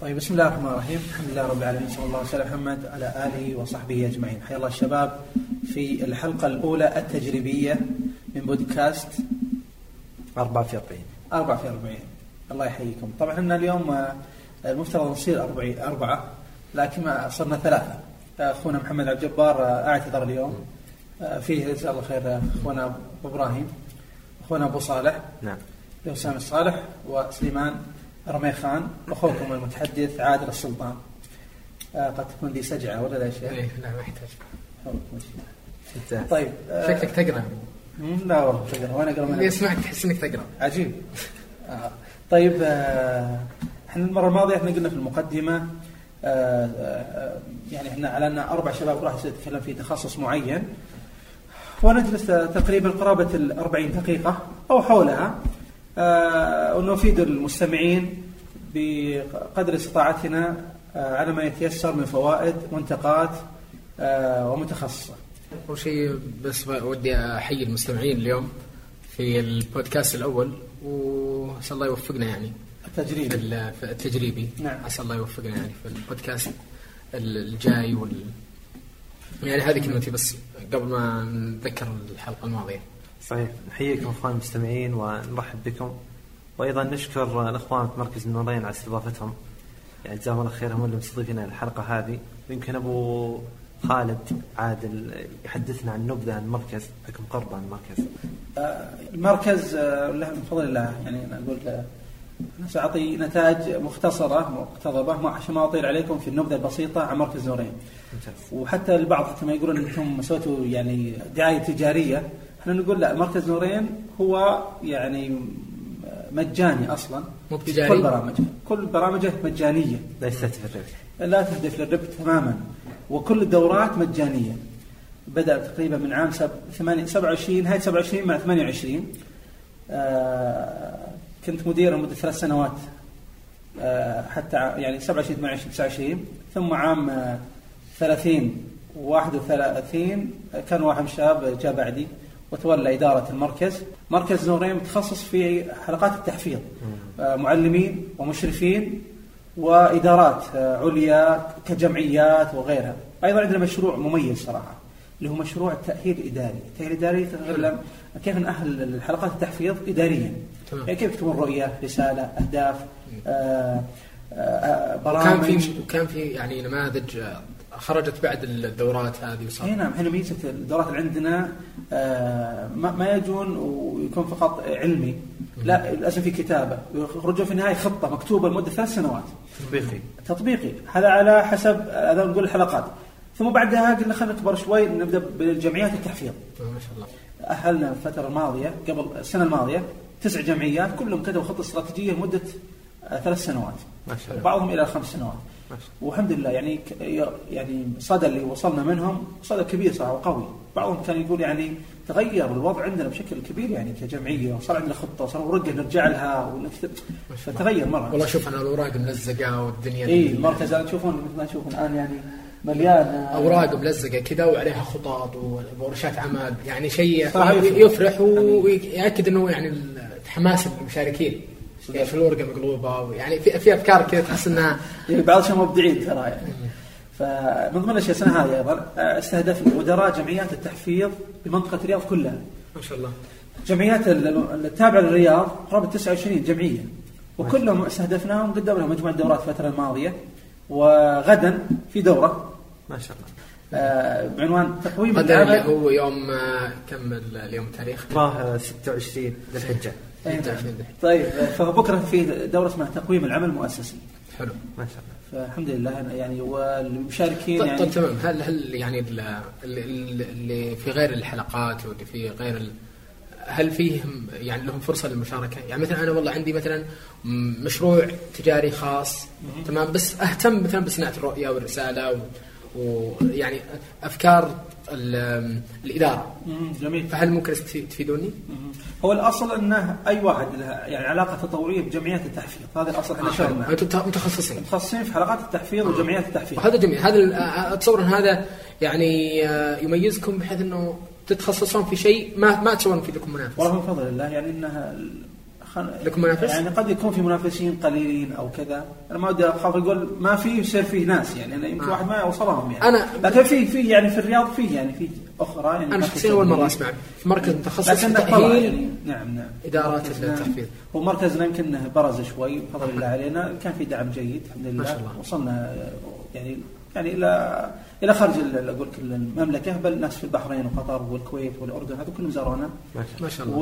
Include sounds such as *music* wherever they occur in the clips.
طيب بسم الله الرحمن الرحيم. الحمد لله رب العالمين صلى الله وسلم محمد على آله وصحبه أجمعين. حيا الله الشباب في الحلقة الأولى التجريبية من بودكاست 4 في 40 4 في 40 الله يحييكم. طبعا إحنا اليوم آه، المفترض نصير 40 أربعة لكن ما صرنا ثلاثة. أخونا محمد عبد الجبار آه، اعتذر اليوم. آه، فيه جزاه الله خير آه، أخونا أبو إبراهيم أخونا أبو صالح نعم. سامي الصالح وسليمان رميخان واخوكم المتحدث عادل السلطان. آه قد تكون دي سجعة ولا لا يا شيخ؟ إيه لا ما يحتاج. طيب آه شكلك تقرأ. لا والله تقرأ وأنا أقرأ اللي من يسمعك تحس إنك تقرأ. عجيب. آه. طيب آه، إحنا المرة الماضية إحنا قلنا في المقدمة آه، آه، يعني إحنا أعلنا أربع شباب راح يتكلم في تخصص معين. ونجلس تقريبا قرابة ال 40 دقيقة أو حولها. ونفيد المستمعين بقدر استطاعتنا آه، على ما يتيسر من فوائد منتقات آه، ومتخصصة. أول شيء بس ودي أحيي المستمعين اليوم في البودكاست الأول وأسأل الله يوفقنا يعني في التجريب ال- في التجريبي. نعم. أسأل الله يوفقنا يعني في البودكاست ال- الجاي وال. يعني هذه كلمتي بس قبل ما نتذكر الحلقة الماضية. صحيح. نحييكم أخوان المستمعين ونرحب بكم. وأيضا نشكر الأخوان في مركز النورين على استضافتهم. يعني جزاهم الله خير هم اللي مستضيفين الحلقة هذه. ويمكن أبو خالد عادل يحدثنا عن نبذة عن المركز. بحكم قربه عن المركز. المركز له من فضل الله يعني أنا أقول سأعطي نتائج مختصرة مقتضبة عشان ما أطيل عليكم في النبذة البسيطة عن مركز نورين وحتى البعض حتى ما يقولون إنكم سويتوا يعني دعاية تجارية. إحنا نقول لا مركز نورين هو يعني مجاني أصلا. مو بتجاري؟ كل برامجه كل برامجه مجانية. لا يستهدف الربح. لا تهدف للربح تماما. وكل الدورات مجانية. بدأ تقريبا من عام سب... ثمانية- 27 نهاية 27 مع 28 آه كنت مدير لمدة ثلاث سنوات. آه حتى يعني 27 28 29 ثم عام آه 30 31 كان واحد من الشباب جاء بعدي. وتولى إدارة المركز مركز نورين متخصص في حلقات التحفيظ آه معلمين ومشرفين وإدارات آه، عليا كجمعيات وغيرها. أيضا عندنا مشروع مميز صراحة اللي هو مشروع التاهيل الاداري، التاهيل الاداري يتكلم كيف ناهل الحلقات التحفيظ اداريا. تمام. يعني كيف يكتبون رؤية، رسالة، أهداف، آه، آه، وكان برامج في وكان في يعني نماذج آه، خرجت بعد الدورات هذه وصار اي نعم إحنا ميزة الدورات اللي عندنا آه، ما ما يجون ويكون فقط علمي. لا لازم في كتابة. ويخرجون في النهاية خطة مكتوبة لمدة ثلاث سنوات. تطبيقي. تطبيقي. هذا على حسب هذا نقول الحلقات. ثم بعدها قلنا خلينا نكبر شوي نبدأ بالجمعيات التحفيظ. ما شاء الله. أهلنا الفترة الماضية قبل السنة الماضية تسع جمعيات كلهم كتبوا خطة استراتيجية لمدة آه، ثلاث سنوات. ما شاء الله. بعضهم إلى خمس سنوات. والحمد لله يعني يعني صدى اللي وصلنا منهم صدى كبير صراحة وقوي. بعضهم كان يقول يعني تغير الوضع عندنا بشكل كبير يعني كجمعية وصار عندنا خطة وصار ورقه نرجع لها ونكتب. فتغير مرة. والله شوف أنا الأوراق ملزقة والدنيا اي المركز تشوفون مثل ما تشوفون الآن يعني مليان. أوراق ملزقة كذا وعليها خطاط وورشات عمل يعني شيء يفرح. يفرح ويأكد إنه يعني حماس المشاركين. في الورقة مقلوبة يعني في, في أفكار كذا تحس إنها يعني بعض الشيء مبدعين ترى. يعني فمن ضمن الأشياء السنة هذه أيضا استهدفنا مدراء جمعيات التحفيظ بمنطقة الرياض كلها. ما شاء الله. جمعيات ال- التابعة للرياض قرابة 29 جمعيه وكلهم استهدفناهم قدمنا مجموعة دورات الفترة الماضية. وغدا في دورة. ما شاء الله. آه، بعنوان تقويم غدا اللي العمل هو يوم آه، كم ال- اليوم التاريخ؟ راه 26 ذي الحجة. أي نعم. 26 ذي. طيب آه، فهو بكرة في دورة اسمها تقويم العمل المؤسسي حلو ما شاء الله فالحمد لله يعني والمشاركين طيب, يعني طيب تمام هل هل يعني ال- ال- ال- اللي في غير الحلقات واللي في غير ال- هل فيهم يعني لهم فرصة للمشاركة؟ يعني مثلا أنا والله عندي مثلا مشروع تجاري خاص تمام بس أهتم مثلا بصناعة الرؤية والرسالة و- ويعني أفكار الإدارة. جميل. فهل ممكن تفي- تفيدوني؟ هو الأصل انه أي واحد له يعني علاقة تطوريه بجمعيات التحفيظ. هذا الأصل إحنا شغلنا أنتم متخصصين. متخصصين في حلقات التحفيظ وجمعيات التحفيظ. وهذا جميل. هذا ال- أتصور أن هذا يعني آه، يميزكم بحيث إنه تتخصصون في شيء ما ما تسوون في لكم منافس. والله من فضل الله يعني إنها خل... لكم منافس؟ يعني قد يكون في منافسين قليلين أو كذا. أنا ما ودي أخاف أقول ما في يصير فيه ناس يعني. أنا يمكن آه. واحد ما يوصلهم يعني. أنا- لكن في في يعني في الرياض في يعني في أخرى يعني أنا شخصيا أول مرة. أسمع في مركز متخصص لكن تاهيل يعني نعم نعم. إدارات التحفيظ هو مركزنا يمكن برز شوي بفضل الله علينا. كان في دعم جيد الحمد لله. ما شاء الله. وصلنا يعني يعني إلى إلى خارج ال- أقول لك المملكة بل ناس في البحرين وقطر والكويت والأردن هذول كلهم زارونا ما شاء الله.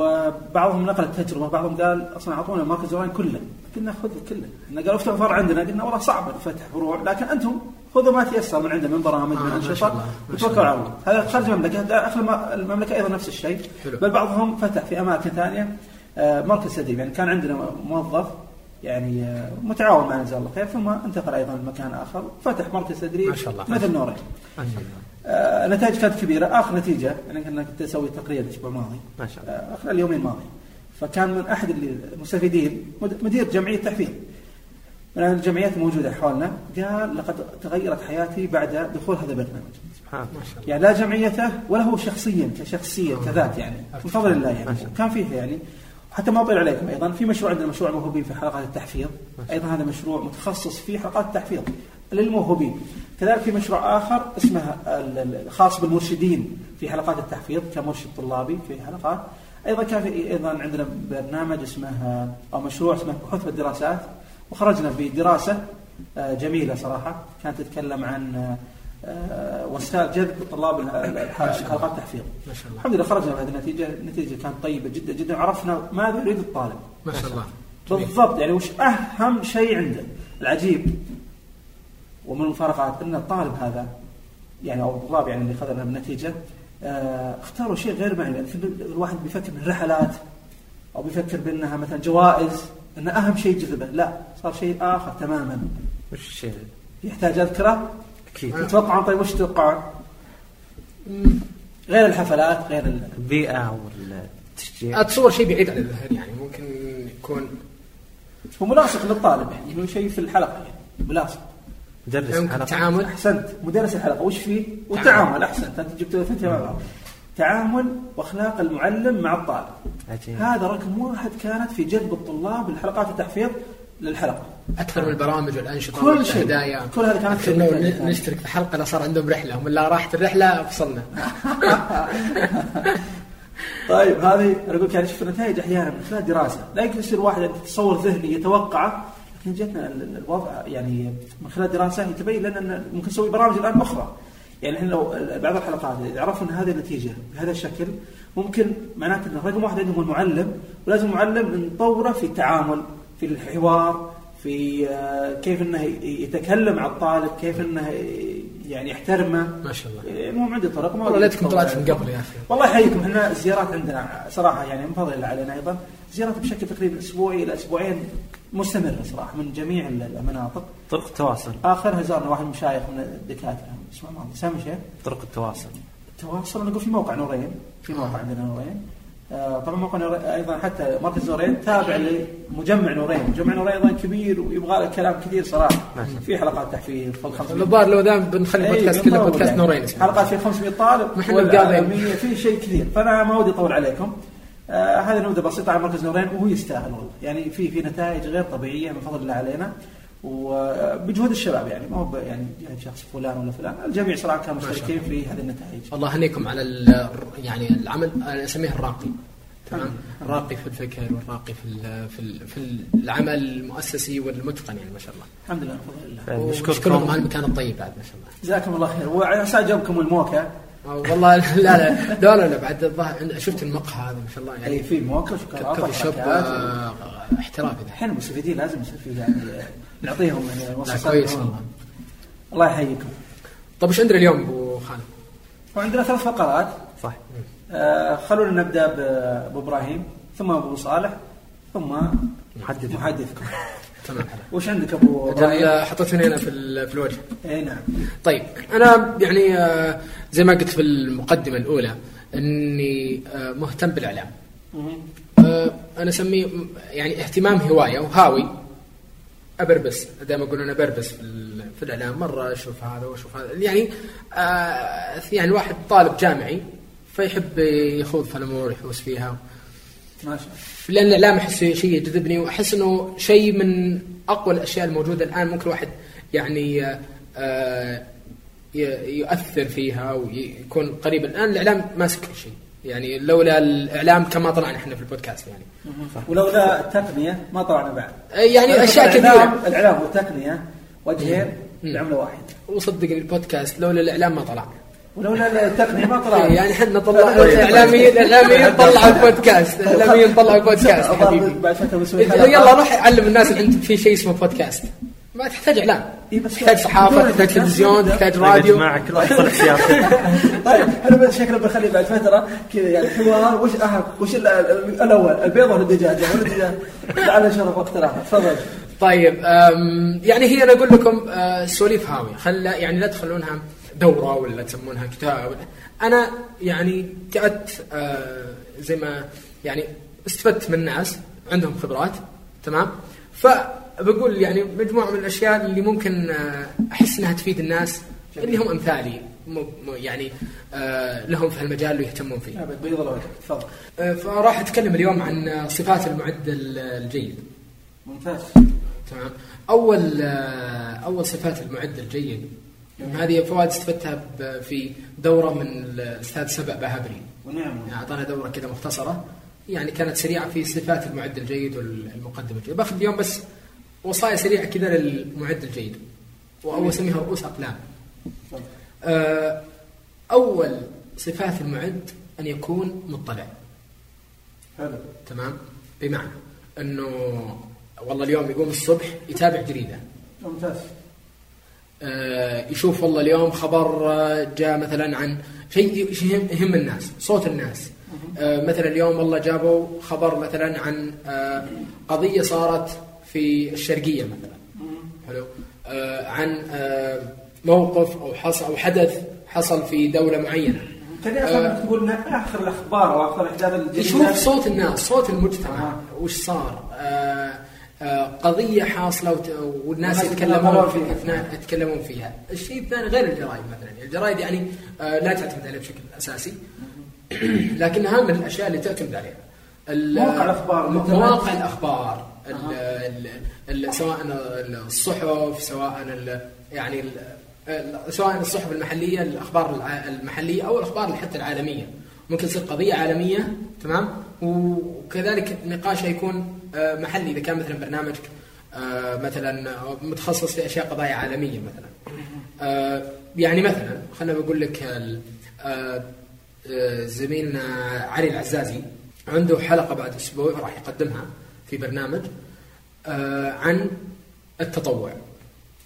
وبعضهم نقل التجربه بعضهم قال أصلا أعطونا مركز زراين كله. قلنا خذ كله. إحنا قالوا افتحوا فرع عندنا قلنا والله صعب فتح فروع لكن أنتم خذوا ما تيسر من عندنا من برامج آه، من ما شاء انشطه وتوكلوا على الله. هذا خارج المملكة. داخل الم- المملكة أيضا نفس الشيء. حلو. بل بعضهم فتح في أماكن ثانية. آه، مركز تدريب يعني كان عندنا موظف يعني آه، متعاون معنا جزاه الله خير ثم انتقل أيضا لمكان آخر فتح مركز تدريب ما شاء الله. مثل نورين. ما شاء الله. آه، النتائج كانت كبيرة. آخر نتيجة يعني كنا كنت أسوي تقرير الأسبوع الماضي. ما شاء الله. آه، آخر اليومين الماضي. فكان من أحد المستفيدين مد- مدير جمعية تحفيظ من الجمعيات الموجودة حولنا قال لقد تغيرت حياتي بعد دخول هذا البرنامج سبحان الله ما شاء الله. يعني لا جمعيته ولا هو شخصيا كشخصيه كذات يعني من فضل الله يعني. كان فيه يعني حتى ما أطيل عليكم. أيضا في مشروع عندنا مشروع موهوبين في حلقات التحفيظ. أيضا هذا مشروع متخصص في حلقات التحفيظ للموهوبين. كذلك في مشروع آخر اسمه الخاص بالمرشدين في حلقات التحفيظ كمرشد طلابي في حلقات. أيضا كان في أيضا عندنا برنامج اسمه أو مشروع اسمه بحوث بالدراسات وخرجنا بدراسة آه، جميلة صراحة. كانت تتكلم عن آه، وسائل جذب طلاب حلقات التحفيظ ما شاء الله. الحمد لله خرجنا بهذه النتيجة. النتيجة كانت طيبة جدا جدا. عرفنا ماذا يريد الطالب. ما شاء الله. بالضبط. يعني وش أهم شيء عنده؟ العجيب ومن المفارقات أن الطالب هذا يعني أو الطلاب يعني اللي اخذنا بالنتيجه آه اختاروا شيء غير يعني في الواحد بيفكر من رحلات أو بيفكر بأنها مثلا جوائز أن أهم شيء جذبه. لا صار شيء آخر تماما. وش الشيء؟ يحتاج أذكرة. أكيد. تتوقعون طيب وش تتوقعون؟ غير الحفلات غير ال... البيئة والتشجيع. أتصور شيء بعيد عن الذهن يعني ممكن يكون هو ملاصق للطالب يعني هو شيء في الحلقة يعني ملاصق. مدرس حلقة. تعامل. أحسنت. مدرس الحلقة وش فيه؟ والتعامل أحسنت. أنت جبت الاثنين مع بعض. تعامل وأخلاق المعلم مع الطالب. عجيب. هذا رقم واحد كانت في جذب الطلاب لحلقات التحفيظ للحلقة. أكثر من البرامج والأنشطة كل شيء. والهدايا. كل هذا كانت في- نشترك في حلقة صار عندهم رحلة. هم لا راحت الرحلة فصلنا. *laughs* طيب هذه أنا أقول لك يعني شوف النتائج أحيانا من خلال دراسة. لا يمكن يصير واحد تصور ذهني يتوقعه لكن جتنا ال- ال- الوضع يعني من خلال دراسة يتبين لنا إن ممكن نسوي برامج الآن أخرى. يعني إحنا لو بعض الحلقات عرفنا ان هذه النتيجة بهذا الشكل ممكن معناته إن رقم واحد عندهم المعلم ولازم المعلم نطوره في التعامل في الحوار في آه، كيف إنه يتكلم مع الطالب كيف إنه ي- يعني يحترمه. ما شاء الله. المهم عندي طرق ما والله ليتكم طلعت من قبل يا أخي. والله يحييكم. إحنا الزيارات عندنا صراحة يعني من فضل الله علينا أيضا. زيارات بشكل تقريبا أسبوعي إلى أسبوعين مستمره صراحة من جميع المناطق. طرق التواصل. اخرها زارنا واحد من المشايخ من الدكاترة. اسمه ما سامي شيخ؟ طرق التواصل. التواصل أنا أقول في موقع نورين. في موقع عندنا نورين. آه، طبعا موقع نورين أيضا حتى مركز نورين تابع لمجمع نورين، مجمع نورين أيضا كبير ويبغى له كلام كثير صراحة. ما شاء في حلقات تحفيز فوق 500 الظاهر لو دام بنخلي إيه، بودكاست كله بودكاست يعني. نورين حلقات في 500 طالب ما مقابلين. في شيء كثير. فأنا ما ودي أطول عليكم. آه هذه نبذه بسيطة عن مركز نورين وهو يستاهل والله. يعني في في نتائج غير طبيعية من فضل الله علينا. وبجهود الشباب يعني ما هو يعني جهد شخص فلان ولا فلان. الجميع صراحة كانوا مشتركين في هذه النتائج. الله يهنيكم على ال- يعني العمل أنا أسميه الراقي. تمام؟ الراقي في الفكر والراقي في ال- في ال- في العمل المؤسسي والمتقن يعني ما شاء الله. الحمد لله من فضل الله يعني نشكركم. على المكان الطيب بعد ما شاء الله. جزاكم الله خير. وعلى أساس جابكم الموكا. والله لا لا لا لا, لا بعد. الظاهر شفت المقهى هذا ما شاء الله يعني. يعني في موكا وشوكولاته كوفي شوب احترافي الحين المستفيدين لازم يصير في يعني نعطيهم يعني كويس. والله الله يحييكم طيب وش عندنا اليوم أبو خالد؟ وعندنا ثلاث فقرات. صح. آه، خلونا نبدأ بأبو إبراهيم ثم أبو صالح ثم محدث محدثكم تمام. وش عندك أبو إبراهيم؟ أجل حطيتني هنا في في الوجه. إي نعم. طيب أنا يعني آه، زي ما قلت في المقدمة الأولى إني آه، مهتم بالإعلام. آه، أنا أسميه يعني اهتمام هواية وهاوي. أبربس. دائما أقول أنا بربس في, في الإعلام. مرة أشوف هذا وأشوف هذا. يعني آه يعني واحد طالب جامعي فيحب يخوض في الأمور يحوس فيها. ما شاء الله. لأن الإعلام أحس شيء يجذبني وأحس إنه شيء من أقوى الأشياء الموجودة الآن ممكن الواحد يعني آه، ي- يؤثر فيها ويكون قريب. الآن الإعلام ماسك شيء. يعني لولا الاعلام كما طلعنا إحنا في البودكاست يعني ولولا التقنيه ما طلعنا بعد يعني اشياء كثيره الاعلام والتقنيه وجهين. لعمله واحد وصدقني البودكاست لولا الاعلام ما طلع ولولا التقنيه ما طلعنا يعني إحنا طلعنا الاعلاميين الاعلاميين طلعوا البودكاست الاعلاميين طلعوا البودكاست حبيبي. يلا روح علم الناس ان انت في شيء اسمه بودكاست ما تحتاج إعلام. إيه تحتاج صحافة تحتاج تلفزيون تحتاج يا راديو. جماعة كل واحد صالح سياسي. *laughs* طيب أنا بس شكله بخلي بعد فترة كذا يعني حوار. وش أهم؟ وش ال- ال- الأول؟ البيض ولا الدجاجه ولا الدجاجه لعل شرف وقت راحه تفضل. طيب يعني هي أنا أقول لكم أه، سواليف هاوية. خلا يعني لا تخلونها دورة ولا تسمونها كتاب. أنا يعني قعدت أه، زي ما يعني استفدت من ناس عندهم خبرات تمام؟ فبقول يعني مجموعة من الأشياء اللي ممكن أه، أحس إنها تفيد الناس اللي هم أمثالي يعني أه، لهم في هالمجال ويهتمون فيه. بيض ولا وجه تفضل. أه، فراح أتكلم اليوم عن صفات المعد الجيد. ممتاز. تمام. أول آه، أول صفات المعد الجيد هذه فوائد استفدتها في دورة من الأستاذ سبع بهبري. ونعم. أعطانا دورة كذا مختصرة. يعني كانت سريعة في صفات المعد الجيد والمقدم الجيد باخذ اليوم بس وصايا سريعه كذا للمعد الجيد. أو اسميها رؤوس أقلام. آه، أول صفات المعد أن يكون مطلع. حلو تمام؟ بمعنى أنه والله اليوم يقوم الصبح يتابع جريدة. ممتاز. آه، يشوف والله اليوم خبر آه، جاء مثلا عن شيء يهم- يهم الناس صوت الناس. آه، مثلا اليوم والله جابوا خبر مثلا عن آه، قضية صارت في الشرقية مثلا. حلو. آه، عن آه، موقف أو حصل أو حدث حصل في دولة معينة. تبي أصلا تقول لنا آخر الأخبار واخر الاحداث الجديده يشوف صوت الناس صوت المجتمع آه. وش صار. آه آه قضية حاصلة وت- والناس يتكلمون فيها فيها. يتكلمون فيها. الشيء الثاني غير الجرائد مثلا. الجرائد يعني آه لا تعتمد عليها بشكل أساسي. *clears throat* لكنها من الأشياء اللي تعتمد عليها. مواقع الإنترنت. مواقع الأخبار. ال- أها. ال- ال- سواء الصحف سواء يعني سواء الصحف المحلية الأخبار المحلية أو الأخبار حتى العالمية. ممكن تصير قضية عالمية تمام؟ وكذلك نقاشها يكون آه، محلي. إذا كان مثلا برنامجك آه، مثلا متخصص في أشياء قضايا عالمية مثلا. آه، يعني مثلا خلينا بقول لك زميلنا علي العزازي. عنده حلقة بعد أسبوع راح يقدمها في برنامج آه، عن التطوع.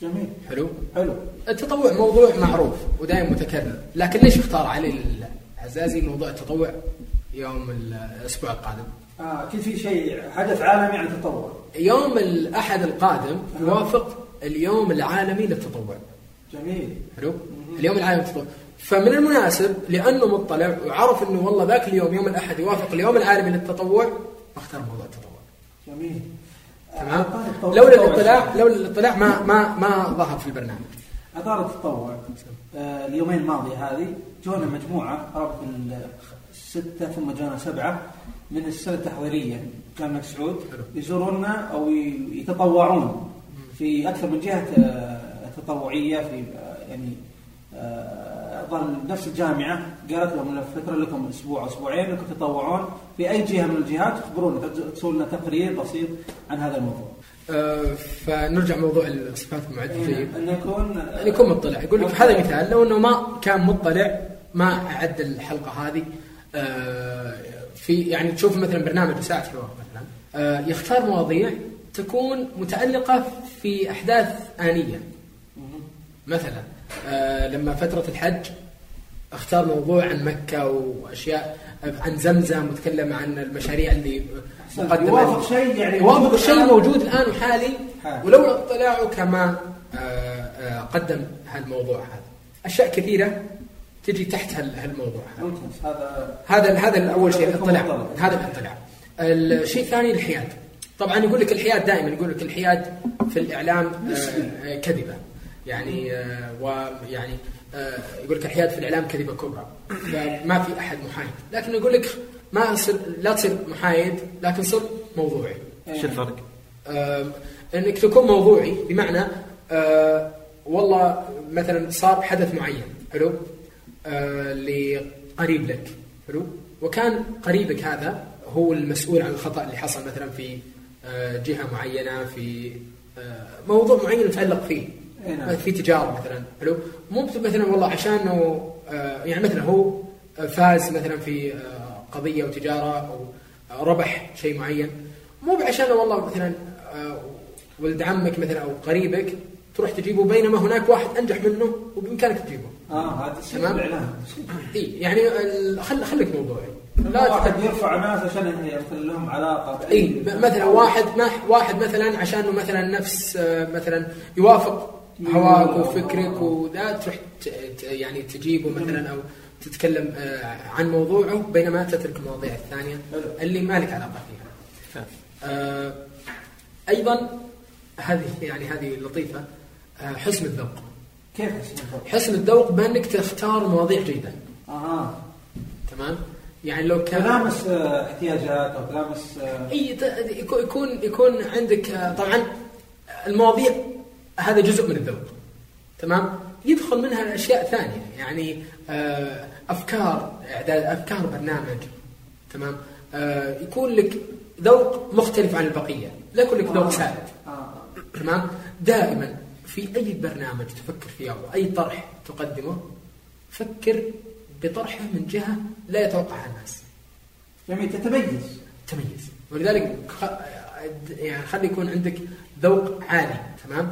جميل. حلو؟ حلو. التطوع موضوع معروف ودائما متكرر لكن ليش اختار علي العزازي موضوع التطوع يوم الأسبوع القادم؟ آه أكيد في شيء حدث عالمي عن التطور يوم الاحد القادم يوافق اليوم العالمي للتطوع. جميل. حلو؟ اليوم العالمي للتطوع. فمن المناسب لأنه مطلع وعرف إنه والله ذاك اليوم يوم الأحد يوافق اليوم العالمي للتطوع اختار موضوع التطوع. جميل. تمام؟ لولا الاطلاع لولا الاطلاع ما ما ما ظهر في البرنامج. اثار التطوع آه، اليومين الماضيه هذه جونا مجموعة قرابه الستة ثم جونا سبعة من السنة التحضيرية. كان ملك سعود حلو. يزوروننا أو ي- يتطوعون في أكثر من جهة آه، تطوعية في آه، يعني أظن نفس الجامعة قالت لهم إن فترة لكم أسبوع أو أسبوعين أنكم تتطوعون في أي جهة من الجهات تخبرونا تسووا لنا تقرير بسيط عن هذا الموضوع. آه، فنرجع موضوع الصفات المعد الجيد أن يكون أن يكون مطلع. يقول لك هذا مثال لو إنه ما كان مطلع ما أعد الحلقة هذه آه، في يعني تشوف مثلا برنامج ساعه حوار مثلا آه، يختار مواضيع تكون متعلقة في أحداث آنية. مثلا لما فترة الحج اختار موضوع عن مكة وأشياء عن زمزم وتكلم عن المشاريع اللي مقدمة. يوافق شيء يعني يوافق موجود شيء الآن. موجود الآن وحالي. حالي. ولولا اطلاعه كما آه، آه، قدم هالموضوع هذا. أشياء كثيرة تجي تحت هال- هالموضوع هذا. هذا هذا هذا أول شيء الاطلاع. هذا الاطلاع. الشيء الثاني الحياد. طبعا يقول لك الحياد دائما يقول لك الحياد في الإعلام آه، آه، كذبة. يعني آه، ويعني آه، يقول لك الحياد في الإعلام كذبة كبرى. فما في أحد محايد. لكن يقول لك ما تصير لا تصير محايد لكن صر موضوعي. شو الفرق؟ آم، إنك تكون موضوعي بمعنى آه والله مثلا صار حدث معين حلو؟ آه لقريب لك حلو؟ وكان قريبك هذا هو المسؤول عن الخطأ اللي حصل مثلا في آه جهة معينة في آه موضوع معين متعلق فيه. نعم. في تجارة مثلا حلو مو مثلا والله عشانه آه يعني مثلا هو فاز مثلا في آه قضية أو تجارة أو آه، ربح شيء معين مو بعشان والله مثلا ولد عمك مثلا أو قريبك تروح تجيبه بينما هناك واحد أنجح منه وبإمكانك تجيبه. آه هذا شيء تمام. الاعلام إي يعني خل خليك موضوعي. لا واحد يرفع ناس عشان مثلا لهم علاقة إي مثلا واحد ما واحد مثلا عشانه مثلا نفس مثلا يوافق هواك وفكرك وذا تروح يعني تجيبه مثلا أو تتكلم آه، عن موضوعه بينما تترك المواضيع الثانية. اللي ما لك علاقة فيها. آه، أيضا هذه يعني هذه لطيفة آه، حسن الذوق. كيف اسمه؟ حسن الذوق بأنك تختار مواضيع جيدة أها تمام؟ يعني لو كان تلامس احتياجات أو تلامس إي يكون يكون عندك طبعا المواضيع هذا جزء من الذوق. تمام؟ يدخل منها الاشياء ثانية يعني آه، أفكار إعداد أفكار برنامج. تمام؟ آه، يكون لك ذوق مختلف عن البقية. لا يكون لك ذوق. ثابت آه. تمام؟ دائما في أي برنامج تفكر فيه أو أي طرح تقدمه فكر بطرحه من جهة لا يتوقعها الناس. جميل تتميز. تميز. ولذلك خ... يعني خلي يكون عندك ذوق عالي تمام؟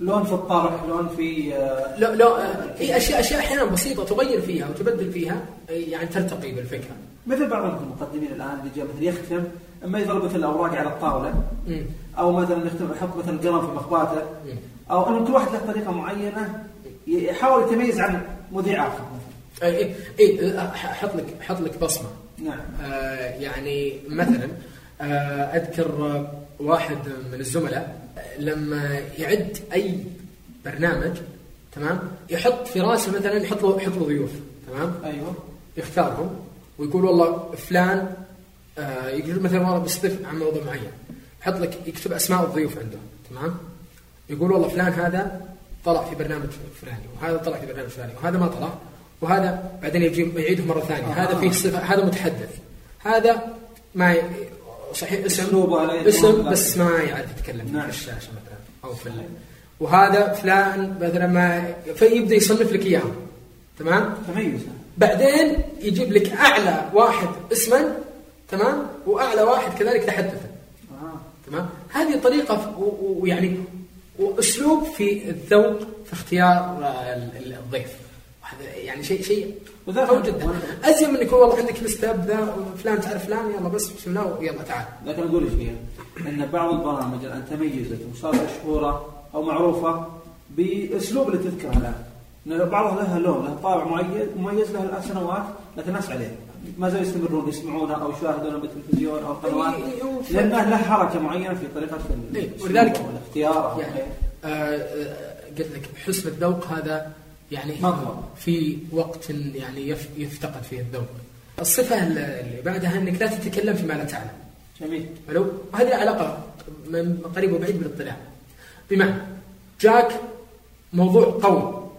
لون في الطرح لون في آه، لو لو آه، في أشياء أشياء أحيانا بسيطة تغير فيها وتبدل فيها يعني ترتقي بالفكرة. مثل بعض المقدمين الآن اللي جاء مثل يختم أما يضرب مثل الأوراق على الطاولة مم. أو مثلا يختم يحط مثلا قلم في مخباته. أو انه كل واحد له طريقة معينة يحاول يتميز عن مذيع اخر اي اي حط لك حط لك بصمة. نعم. آه، يعني مثلا آه، أذكر واحد من الزملاء لما يعد أي برنامج تمام يحط في راسه مثلا يحط له يحط له ضيوف تمام أيوه يختارهم ويقول والله فلان آه يقول مثلا والله بيستضيف عن موضوع معين يحط لك يكتب أسماء الضيوف عنده تمام يقول والله فلان هذا طلع في برنامج فلاني وهذا طلع في برنامج فلاني وهذا ما طلع وهذا بعدين يجي يعيده مرة ثانية آه. هذا فيه صفة هذا متحدث هذا ما. صحيح. اسم اسم بس ما يعرف يتكلم نعم. في الشاشه مثلا أو في ال... وهذا فلان مثلا ما فيبدأ يصنف لك اياهم تمام؟ تميز. بعدين يجيب لك أعلى واحد اسما تمام؟ وأعلى واحد كذلك تحدثا. آه. تمام؟ هذه طريقة ويعني وأسلوب في الذوق في اختيار ال- ال- الضيف. يعني شيء شيء قوي جدا أزين من يكون والله عندك لستة ذا فلان تعرف فلان يلا بس بسم الله ويلا تعال لكن أقول إيش؟ إن بعض البرامج الآن تميزت وصارت مشهورة أو معروفة بأسلوب اللي تذكره الآن. إن بعضها لها لون لها طابع مميز مميز له الآن سنوات لكن الناس عليه. ما زالوا يستمرون يسمعونه أو يشاهدونه بالتلفزيون أو القنوات إي- إي- وف- لأنه له حركة معينة في طريقة ال- إي، الأسلوب ولذلك الاختيار يعني آه، آه، قلت لك حسن الذوق هذا يعني مطلب. في وقت يعني يف- يفتقد فيه الذوق. الصفة اللي بعدها إنك لا تتكلم فيما لا تعلم. جميل. حلو؟ وهذه لها علاقة من قريب وبعيد بالاطلاع بمعنى جاك موضوع قوي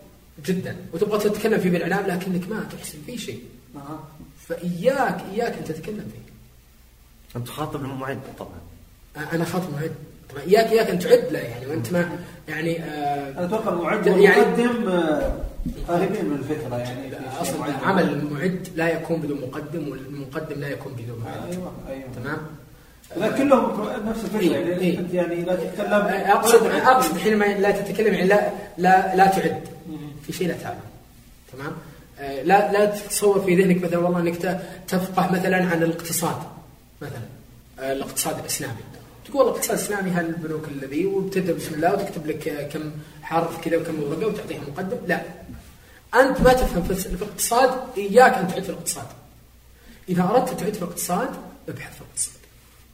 جدا وتبغى تتكلم فيه بالإعلام لكنك ما تحسن فيه شيء. أها. فإياك إياك أن تتكلم فيه. أنت تخاطب المعد طبعا. أنا خاطب معد. طبعا اياك إياك أن تعد له يعني وأنت ما يعني آه أنا أتوقع المعد يعني- والمقدم آه، قريبين من الفكرة يعني أصلا. عمل المعد لا يكون بدون مقدم والمقدم لا يكون بدون معد. أيوه أيوه. تمام؟ لا كلهم نفس الفكرة إيه، يعني إيه. أنت يعني لا تتكلم. أقصد أقصد حينما لا تتكلم يعني لا لا لا تعد. في شيء لا تعلم تمام؟ آه، لا لا تتصور في ذهنك مثلا والله إنك تفقه مثلا عن الاقتصاد مثلا آه، الاقتصاد الإسلامي. والله الاقتصاد الاسلامي هالبنوك الذي وتبدا بسم الله وتكتب لك كم حرف كذا وكم ورقه وتعطيها مقدم؟ لا. أنت ما تفهم في الاقتصاد إياك أن تعد في الاقتصاد. إذا أردت تعد في الاقتصاد ابحث في الاقتصاد.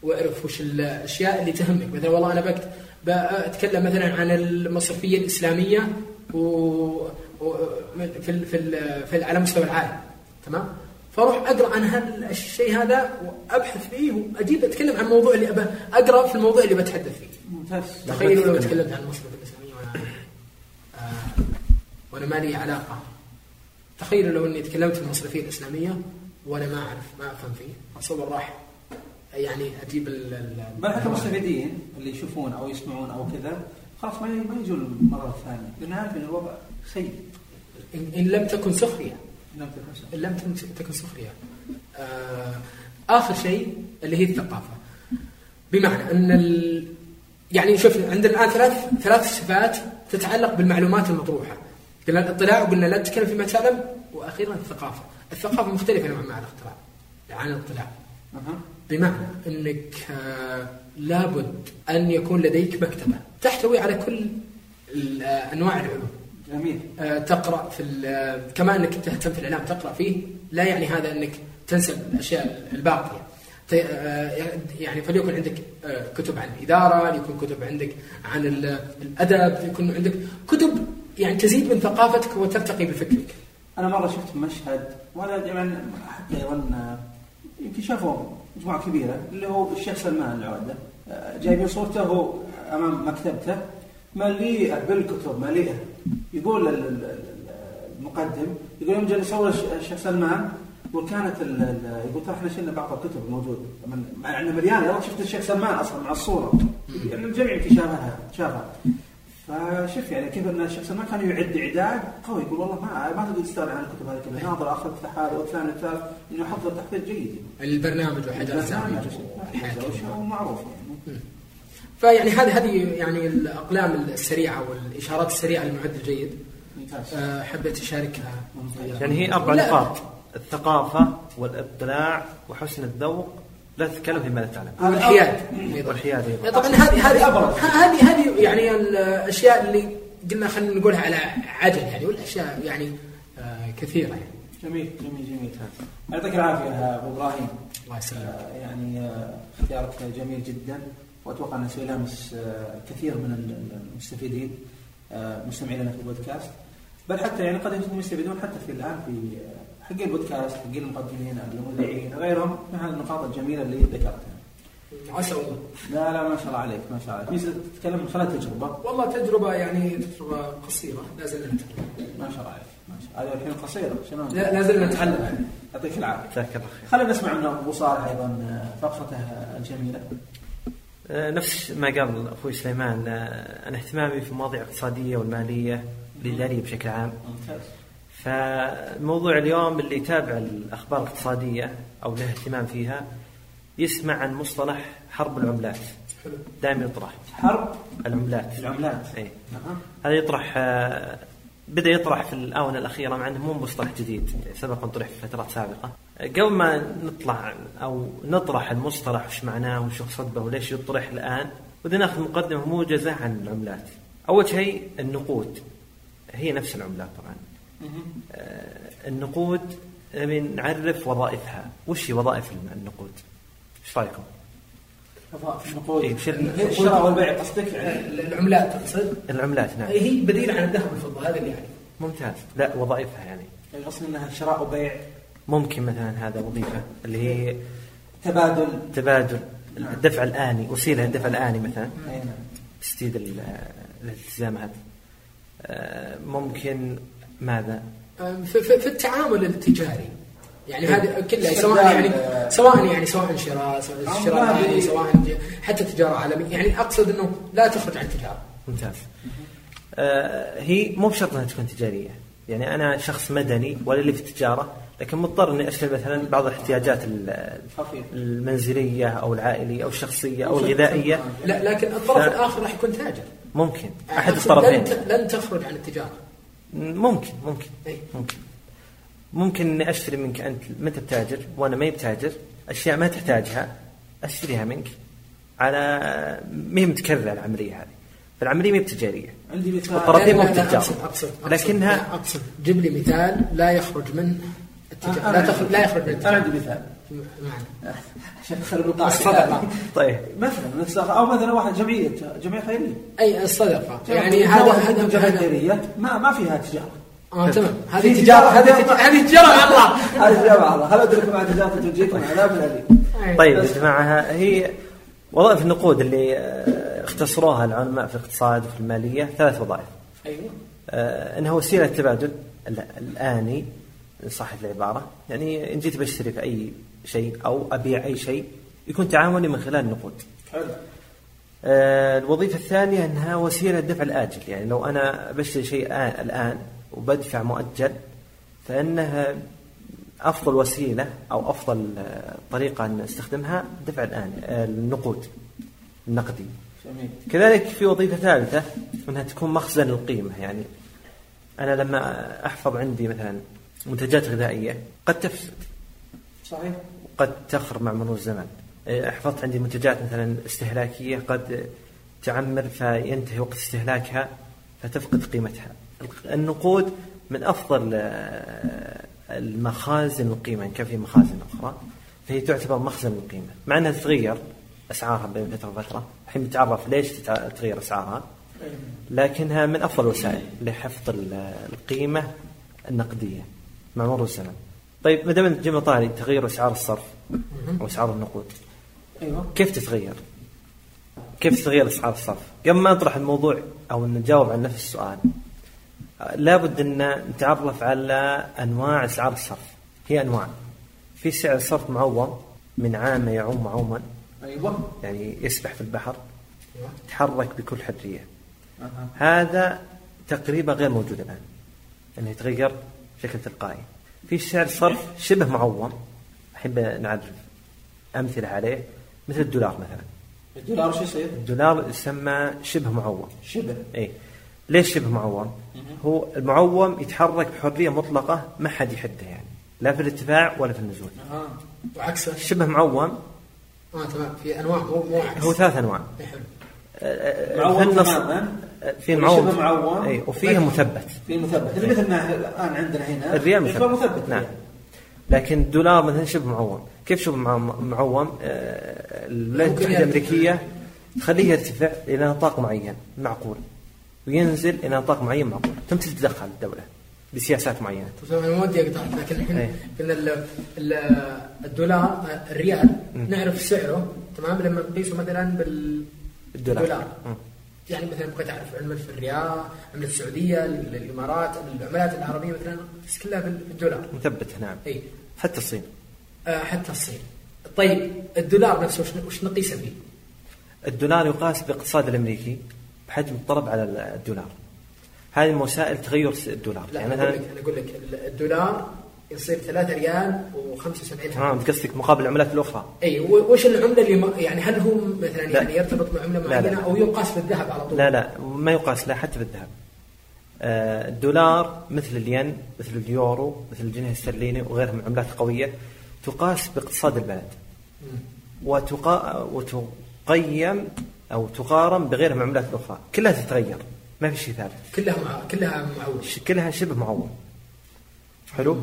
واعرف وش الأشياء اللي تهمك. مثلا والله أنا بكت بتكلم مثلا عن المصرفية الإسلامية و في في على مستوى العالم. تمام؟ فاروح أقرأ عن هذا الشيء هذا وأبحث فيه وأجيب أتكلم عن الموضوع اللي أبى أقرأ في الموضوع اللي بتحدث فيه. ممتاز. تخيلوا لو تكلمت عن المصرف الاسلاميه وأنا آه وأنا ما لي علاقة. تخيلوا لو إني تكلمت في المصرفية الإسلامية وأنا ما أعرف ما أفهم فيه. اتصور راح يعني أجيب ال ال- بل حتى المستفيدين اللي يشوفون أو يسمعون أو كذا خلاص ما ما يجون المره الثانية لأن عارف ان الوضع سيء. إن لم تكن سخرية. لم تكن تكن- سخريه آه آخر شيء اللي هي الثقافة. بمعنى أن ال... يعني شوف عندنا الآن ثلاث ثلاث صفات تتعلق بالمعلومات المطروحة. قلنا الاطلاع وقلنا لا تتكلم فيما تعلم وأخيرا الثقافة. الثقافة مختلفة نوعا ما عن الاطلاع عن الاطلاع. بمعنى أنك آه، لابد أن يكون لديك مكتبة تحتوي على كل آه، أنواع العلوم. جميل آه، تقرأ في آه، كما أنك تهتم في الإعلام تقرأ فيه لا يعني هذا أنك تنسى الأشياء الباقية. آه، يعني فليكن عندك كتب عن الإدارة ليكن كتب عندك عن ال- الأدب يكون عندك كتب يعني تزيد من ثقافتك وترتقي بفكرك. أنا مرة شفت مشهد وأنا دائما حتى أيضا يمكن شافوه مجموعة كبيرة اللي هو الشيخ سلمان العودة. جايبين صورته هو أمام مكتبته مليئة بالكتب مليئة. يقول ال- ال- ال- المقدم يقول يوم جاء يصور الش- الشيخ سلمان وكانت يقول ترى إحنا شلنا بعض الكتب الموجوده مع إنه مليانه شفت الشيخ سلمان أصلا مع الصورة. يعني الجميع يمكن شافها شافها فشوف يعني كيف أن الشخص ما كان يعد إعداد قوي يقول والله ما ما تقدر تستغني عن الكتب هذه كلها. ناظر آخر افتح هذا والثاني إنه يحضر تحضير جيد. البرنامج وحاجات برنامج الحياة الكريمة. ومعروف يعني. فيعني هذه هذه يعني الأقلام السريعة والإشارات السريعة للمعد الجيد. ممتاز. آه، حبيت أشاركها. يعني هي أربع نقاط. الثقافة والاطلاع وحسن الذوق. لا تتكلم فيما لا تعلم. والحياد أيضاً. والحياد أيضاً. طبعا هذه هذه أبرز. هذه هذه يعني الأشياء اللي قلنا خلينا نقولها على عجل يعني والأشياء يعني آه، كثيرة يعني. جميل جميل جميل. يعطيك العافية أبو إبراهيم. الله يسلمك. آه، يعني آه، اختيارك جميل جدا. وأتوقع انه سيلامس آه، كثير من ال- المستفيدين آه، مستمعين لنا في البودكاست بل حتى يعني قد يكونوا يستفيدون حتى في الآن في آه، حقين البودكاست حقين المقدمين المذيعين غيرهم من هذه النقاط الجميلة اللي ذكرتها. عسى الله لا لا ما شاء الله عليك ما شاء الله عليك. ميزه تتكلم من خلال تجربة والله تجربة يعني تجربة قصيرة لا زلنا نتعلم ما شاء الله عليك ما شاء الله هذه الحين قصيرة شنو؟ لا لا زلنا نتعلم يعطيك العافية. جزاك الله خير خلينا نسمع من أبو صالح أيضا فقرته الجميلة. آه، نفس ما قال أخوي سليمان آه، أنا اهتمامي في المواضيع الاقتصادية والمالية الاداريه بشكل عام ممتاز. فموضوع اليوم اللي يتابع الأخبار الاقتصادية أو له اهتمام فيها يسمع عن مصطلح حرب العملات حلو دائما يطرح حرب العملات العملات. اي أها. هذا يطرح آه، بدأ يطرح في الآونة الأخيرة مع إنه مو مصطلح جديد سبق أن طرح في فترات سابقة. قبل ما نطلع أو نطرح المصطلح وش معناه وش يقصد به وليش يطرح الآن بدنا نأخذ مقدمة موجزة عن العملات. أول شيء النقود. هي نفس العملات طبعا. آه، النقود نبي نعرف وظائفها. وش هي وظائف النقود؟ إيش رأيكم وظائف النقود إيه، شيل- الشراء والبيع قصدك يعني العملات تقصد؟ العملات نعم. هي بديلة عن الذهب والفضة هذا اللي يعني. ممتاز. لا وظائفها يعني. قصدي إنها شراء وبيع. ممكن مثلا هذا وظيفة اللي هي تبادل. تبادل الدفع الآني وسيلة الدفع الآني مثلا. أي نعم. تسديد ال- الالتزامات آه، ممكن ماذا؟ في, في, في التعامل التجاري. يعني. هذه كلها سواء يعني آه، سواء يعني سواء شراء سواء أو شراء بي- سواء حتى تجارة عالمية. يعني أقصد إنه لا تخرج عن التجاره ممتاز. آه، هي مو بشرط إنها تكون تجارية. يعني أنا شخص مدني ولا لي في التجارة لكن مضطر إني أشتري مثلا بعض الاحتياجات المنزلية أو العائلية أو الشخصية أو الغذائية. لا لكن الطرف ف- الآخر راح يكون تاجر. ممكن. أحد الطرفين. لن, تخرج عن التجارة. ممكن ممكن إيه. ممكن. ممكن إني أشتري منك أنت متى بتاجر؟ وأنا ما بتاجر. أشياء ما تحتاجها أشتريها منك على ما هي متكررة العملية هذه. فالعملية ما هي بتجارية. عندي مثال. الطرفين مو أقصد لكنها- أقصد. جيب لي مثال لا يخرج من التجاره لا تخرج لا يخرج من أنا التجاره عندي مثال. معنى. عشان تخرب القاعده الصدقه طيب. مثلا أو مثلا واحد جمعيه جمعية خيرية. أي الصدقة. يعني هذا هذا جمعية خيرية. ما ما فيها تجارة. آه تمام. هذه تجارة. هذه هذه تجارة. مع الله هذه تجارة. على الله هل ادركم عن تجارة. تنجيكم عذاب اليم طيب يا جماعة هي وظائف النقود اللي آه، اختصروها العلماء في الاقتصاد وفي المالية ثلاث وظائف. أيوه. آه، إنها وسيلة تبادل ال- الآني إن صحت العبارة. يعني إن جيت بشتري في أي شيء أو أبيع أي شيء يكون تعاملي من خلال النقود. حلو. آه، الوظيفة الثانية إنها وسيلة دفع الآجل. يعني لو أنا بشتري شيء الآن وبدفع مؤجل فإنها أفضل وسيلة أو أفضل آه، طريقة أن أستخدمها دفع الآن آه، النقود النقدي. جميل. كذلك في وظيفة ثالثة أنها تكون مخزن القيمة يعني أنا لما أحفظ عندي مثلا منتجات غذائية قد تفسد. صحيح. قد تخرب مع مرور الزمن. إيه، حفظت عندي منتجات مثلا استهلاكية قد تعمر فينتهي وقت استهلاكها فتفقد قيمتها. النقود من أفضل آه، المخازن القيمة إن كان في مخازن أخرى فهي تعتبر مخزن القيمة. مع أنها تتغير أسعارها بين فترة وفترة. الحين بتعرف ليش تتغير أسعارها. لكنها من أفضل الوسائل لحفظ ال- القيمة النقدية مع مرور الزمن. طيب ما دام جبنا طاري تغير أسعار الصرف أو أسعار النقود أيوه. كيف تتغير؟ كيف تتغير أسعار الصرف؟ قبل ما نطرح الموضوع أو نجاوب عن نفس السؤال لابد أن نتعرف على أنواع اسعار الصرف. هي أنواع. في سعر صرف معوض من عام يعوم عوما أيوه يعني يسبح في البحر أيوة. يتحرك بكل حرية. أها. هذا تقريبا غير موجود الآن. انه يتغير بشكل تلقائي. في سعر صرف شبه معوم أحب نعرف أمثلة عليه مثل الدولار مثلا. الدولار شو يصير؟ الدولار يسمى شبه معوم شبه اي ليش شبه معوم؟ هو المعوم يتحرك بحرية مطلقة ما حد يحده يعني. لا في الارتفاع ولا في النزول. أها. وعكسه؟ شبه معوم. آه تمام. في أنواع مو مو عكس. هو ثلاث أنواع. إيه، حلو. معوم في النص- تماما في ولا معوم. شبه معوم؟ اي وفيه مثبت. في مثبت. اللي مثل ما الآن عندنا هنا الريال مثبت. مثبت نعم. لكن الدولار مثلا شبه معوم. كيف شبه معوم؟ معوم الولايات ممكن المتحده. الأمريكية تخليه يرتفع إلى نطاق معين معقول. وينزل إلى نطاق معين معقول. ثم تتدخل الدولة بسياسات معينة. طيب أنا ما ودي أقطعك لكن الحين إيه. قلنا ال- ال- الدولار الريال. نعرف سعره تمام لما نقيسه مثلا بال الدولار. يعني مثلا بغيت أعرف عمله في الريال عمله السعودية ال- الإمارات العملات العربية مثلا بس كلها بال- بالدولار. مثبت نعم. اي حتى الصين. آه حتى الصين. طيب الدولار نفسه وش نقيسه فيه؟ الدولار يقاس بالاقتصاد الأمريكي. بحجم الطلب على الدولار هذه من وسائل تغير الدولار لا يعني أنا أقول مثلا لك أنا أقول لك ال- الدولار يصير 3 ريال و75 تمام قصدك مقابل العملات الأخرى إي وش العملة اللي يعني هل هو مثلا لا. يعني يرتبط بعملة معينة. أو يقاس بالذهب على طول؟ لا لا ما يقاس لا حتى بالذهب آه، الدولار مثل الين مثل اليورو مثل الجنيه الاسترليني وغيرها من العملات القوية تقاس باقتصاد البلد. وتقا وتقيم أو تقارن بغيرها من العملات الاخرى كلها تتغير. ما في شيء ثابت كلها مع كلها معول كلها شبه معوض. حلو؟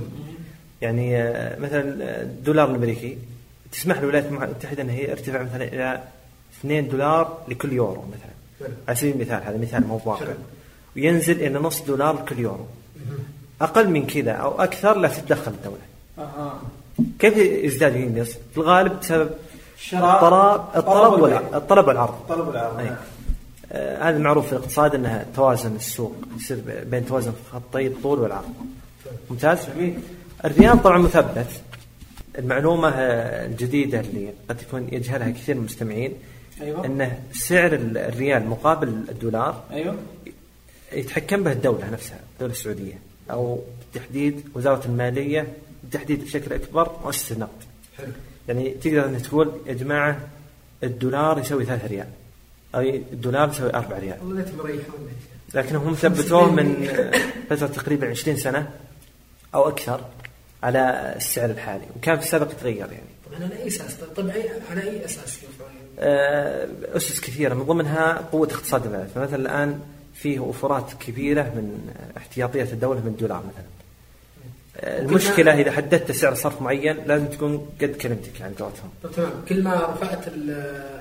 يعني آه، مثلا آه، الدولار الأمريكي. تسمح للولايات المتحدة انها هي ارتفاع مثلا إلى 2 دولار لكل يورو مثلا. على سبيل المثال هذا مثال مو واقع. وينزل إلى نص دولار لكل يورو. أقل من كذا أو أكثر لا تتدخل الدولة. كيف يزداد وينقص؟ في الغالب بسبب الشراء الطلب الطلب والبيع. والع- الطلب والعرض. أي. نعم. آه، هذا معروف في الاقتصاد إنها توازن السوق يصير بين توازن خطي الطول والعرض. ممتاز؟ جميل. الريال طبعا مثبت. المعلومة آه، الجديدة اللي قد يكون يجهلها كثير من المستمعين أيوه. أن سعر ال- الريال مقابل الدولار أيوه. يتحكم به الدولة نفسها الدولة السعودية أو بالتحديد وزارة المالية بالتحديد بشكل أكبر مؤسسة النقد. حلو. يعني تقدر أن تقول يا جماعة الدولار يساوي 3 ريال. أو الدولار يساوي 4 ريال. والله مريحون لكنهم مثبتوه من *laughs* فترة تقريبا 20 سنة أو أكثر على السعر الحالي. وكان في السابق يتغير يعني. طبعا على أي أساس؟ طبعا على اي أساس؟ آه، أسس كثيرة. من ضمنها قوة اقتصاد البلد. فمثلا الآن فيه وفرات كبيرة من احتياطيات الدولة من الدولار مثلا. المشكلة إذا حددت سعر صرف معين لازم تكون قد كلمتك عن قولتهم طب تمام. كل ما رفعت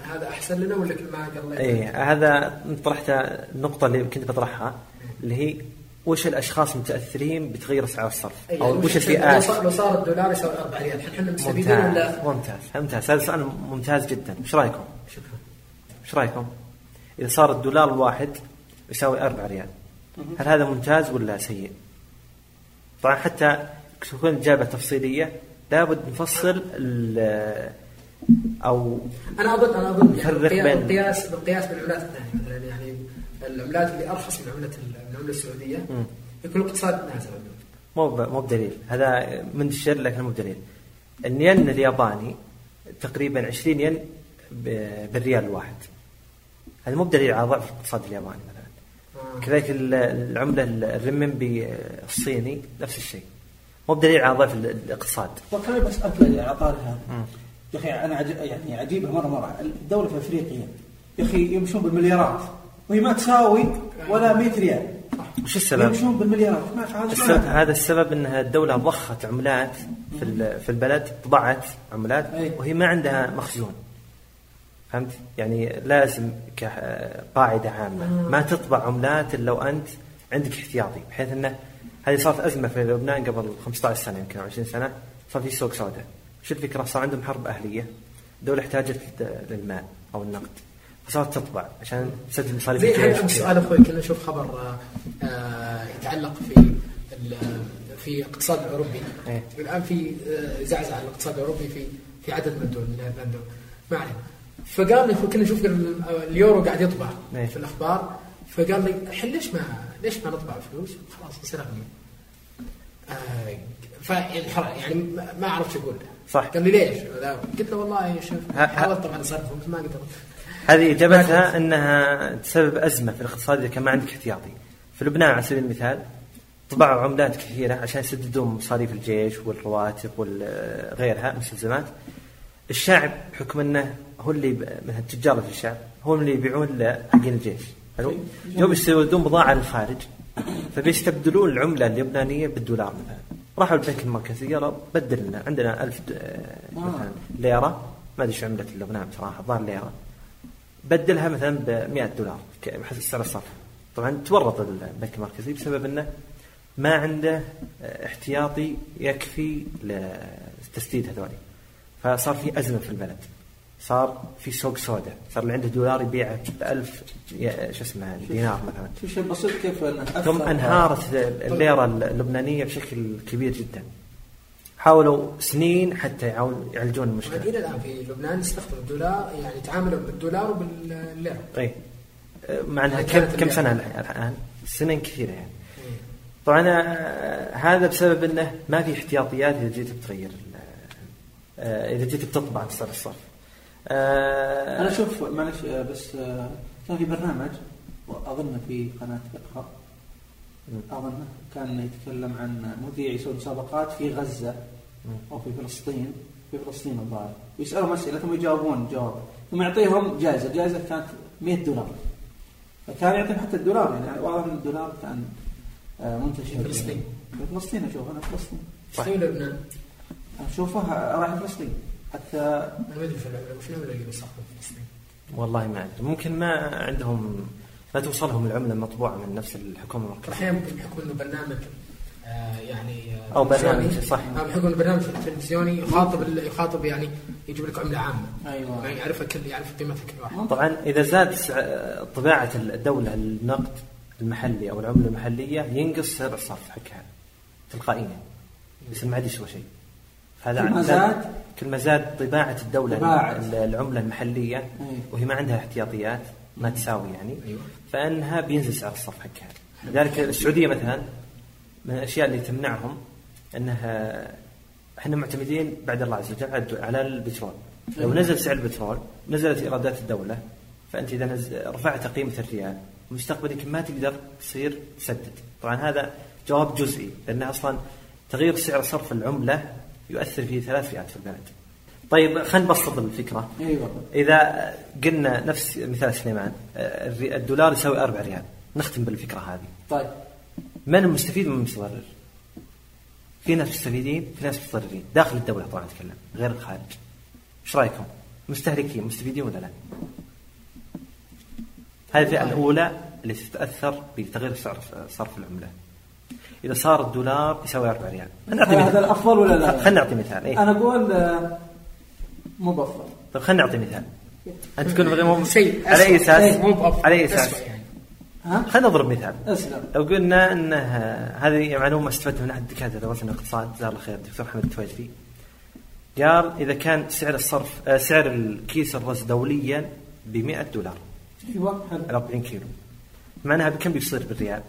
هذا أحسن لنا ولا كل ما قلت؟ اي هذا طرحت النقطة اللي كنت بطرحها اللي هي وش الأشخاص متاثرين بتغيير أسعار الصرف؟ أي أو وش الفئات؟ لو صار الدولار يساوي 4 ريال هل إحنا مستفيدين ولا؟ ممتاز ممتاز. هذا سؤال ممتاز جدا. إيش رأيكم؟ شكرا. إيش رأيكم؟ إذا صار الدولار الواحد يساوي 4 ريال هل هذا ممتاز ولا سيء؟ طبعا حتى تكون إجابة تفصيلية لابد نفصل ال- أو أنا اظن أنا أظن يعني نفرق بين- بالقياس بالقياس بالعملات الثانية. مثلا يعني العملات اللي أرخص من عملة العمله السعودية مم. يكون الاقتصاد نازل مو مو بدليل. هذا منتشر لكن مو بدليل. الين الياباني تقريبا 20 ين بالريال الواحد. هذا مو بدليل على ضعف الاقتصاد الياباني. مثلا. كذلك ال- العملة الرمنبي الصيني نفس الشيء مو بدليل على ضعف ال- الاقتصاد طب خليني بس اطلع على طاري هذا. يا أخي أنا عجب يعني عجيبه مرة مرة الدولة في أفريقيا يا أخي يمشون بالمليارات وهي ما تساوي ولا 100 ريال وش السبب؟ يمشون بالمليارات ما هذا السبب. هذا السبب انها الدولة ضخت عملات في في البلد طبعت عملات. وهي ما عندها مخزون فهمت؟ يعني لازم كقاعدة عامة ما تطبع عملات إلا لو انت عندك احتياطي بحيث إنه هذه صارت أزمة في لبنان قبل 15 سنة يمكن أو 20 سنة صار في سوق سوداء شو الفكرة؟ صار عندهم حرب أهلية الدولة احتاجت للمال أو النقد فصارت تطبع عشان تسدد مصاريف زي وكذا. سؤال أخوي كنا نشوف خبر آه، آه، يتعلق في في الاقتصاد الأوروبي إيه. الآن في آه، زعزعة الاقتصاد الأوروبي في في عدد من الدول من الدول ما علينا فقال كنا نشوف ال- اليورو قاعد يطبع إيه. في الأخبار فقال لي الحين ليش ما ليش ما نطبع فلوس خلاص نصير اغنياء آه، يعني يعني ما- عرفت شو أقول له. صح. قال لي ليش؟ قلت له والله شوف حاولت طبعا اصرفهم بس ما قدرت هذه إجابتها إنها تسبب أزمة في الاقتصاد إذا كان ما عندك احتياطي. في لبنان على سبيل المثال طبعوا عملات كثيرة عشان يسددون مصاريف الجيش والرواتب وغيرها مستلزمات. الشعب بحكم إنه هو اللي من التجار في الشعب هو اللي يبيعون لحقين الجيش. حلو؟ يوم يستوردون بضاعة للخارج فبيستبدلون العملة اللبنانيه بالدولار مثلا. راحوا البنك المركزي قالوا بدل لنا عندنا 1000 د- مثلا ليرة. ما أدري شو عملة لبنان بصراحة الظاهر ليرة. بدلها مثلا ب 100 دولار بحسب سعر الصرف. طبعا تورط البنك المركزي بسبب إنه ما عنده احتياطي يكفي لتسديد هذولي. فصار في أزمة في البلد. صار في سوق سوداء صار اللي عنده دولار يبيعه ب 1000 ي- شو اسمه دينار مثلا في شيء بسيط كيف ثم انهارت الليرة اللبنانية بشكل كبير جدا حاولوا سنين حتى يعالجون المشكلة إلى الآن في لبنان يستخدموا الدولار يعني يتعاملوا بالدولار وبالليرة طيب مع إنها يعني كم كم. سنة الآن؟ سنين كثيرة يعني. طبعا آه، هذا بسبب إنه ما في احتياطيات إذا جيت بتغير آه، إذا جيت بتطبع تصير الصرف. آه، أنا أشوف معلش آه، بس آه، كان في برنامج اظن في قناة اقرا أظن كان يتكلم عن مذيع يسوي مسابقات في غزة أو في فلسطين في فلسطين الظاهر. ويسألهم أسئلة ثم يجاوبون جواب. ثم يعطيهم جائزة، الجائزه كانت 100 دولار. فكان يعطيهم حتى الدولار يعني واضح ان الدولار كان منتشر في فلسطين. في فلسطين أشوف أنا فلسطين. فلسطين لبنان. اشوفه راح فلسطين. حتى أنا ما ادري شو العمله وش العمله اللي في فلسطين والله ما أدري ممكن ما عندهم ما توصلهم العملة المطبوعه من نفس الحكومة المركزية. أحيانا ممكن بحكم انه برنامج آه يعني آه أو برنامج،. صح. آه بحكم انه برنامج تلفزيوني يخاطب يخاطب يعني يجيب لك عملة عامة أيوة. يعني يعرفها كل يعرف قيمتها كل واحد طبعا إذا زاد سع- طباعه الدولة النقد المحلي أو العملة المحلية ينقص سعر الصرف حقها تلقائيا يصير ما عاد يسوى شيء هذا ما زاد؟ كل ما زاد طباعة الدولة طباعة. ال- العملة المحلية. وهي ما عندها احتياطيات ما تساوي يعني أيوة. فأنها بينزل سعر الصرف حقها لذلك السعودية مثلا من الأشياء اللي تمنعهم أنها إحنا معتمدين بعد الله عز وجل على- على البترول لو نزل سعر البترول نزلت إيرادات الدولة فأنت إذا نز... رفعت قيمة الريال مستقبلا يمكن ما تقدر تصير تسدد طبعا هذا جواب جزئي لأن أصلا تغيير سعر صرف العملة يؤثر في ثلاث فئات في البلد. طيب خلينا نبسط الفكرة. أيوه. إذا قلنا نفس مثال سليمان الدولار يساوي 4 ريال. نختم بالفكرة هذه. طيب. من المستفيد ومن المتضرر؟ في ناس مستفيدين في ناس متضررين داخل الدولة طبعا اتكلم غير الخارج. إيش رأيكم؟ مستهلكين مستفيدين ولا لا؟ هذه الفئة الأولى اللي تتأثر بتغيير سعر صرف العملة. إذا صار الدولار يساوي 4 ريال نعطي هذا مثال الأفضل ولا لا؟ خلينا نعطي مثال إيه؟ أنا أقول آه، مو بأفضل طيب خلينا نعطي مثال أنت تقول مو شيء على أي. أساس؟ مو بأفضل. على أي أساس؟ يعني ها؟ خلينا نضرب مثال أسلم لو قلنا ان هذه معلومة استفدت من أحد الدكاترة درسنا الاقتصاد جزاه الله خير الدكتور محمد التويجري قال إذا كان سعر الصرف آه، سعر الكيس الرز دوليا ب 100 دولار أيوه حلو على 40 كيلو معناها بكم بيصير بالريال؟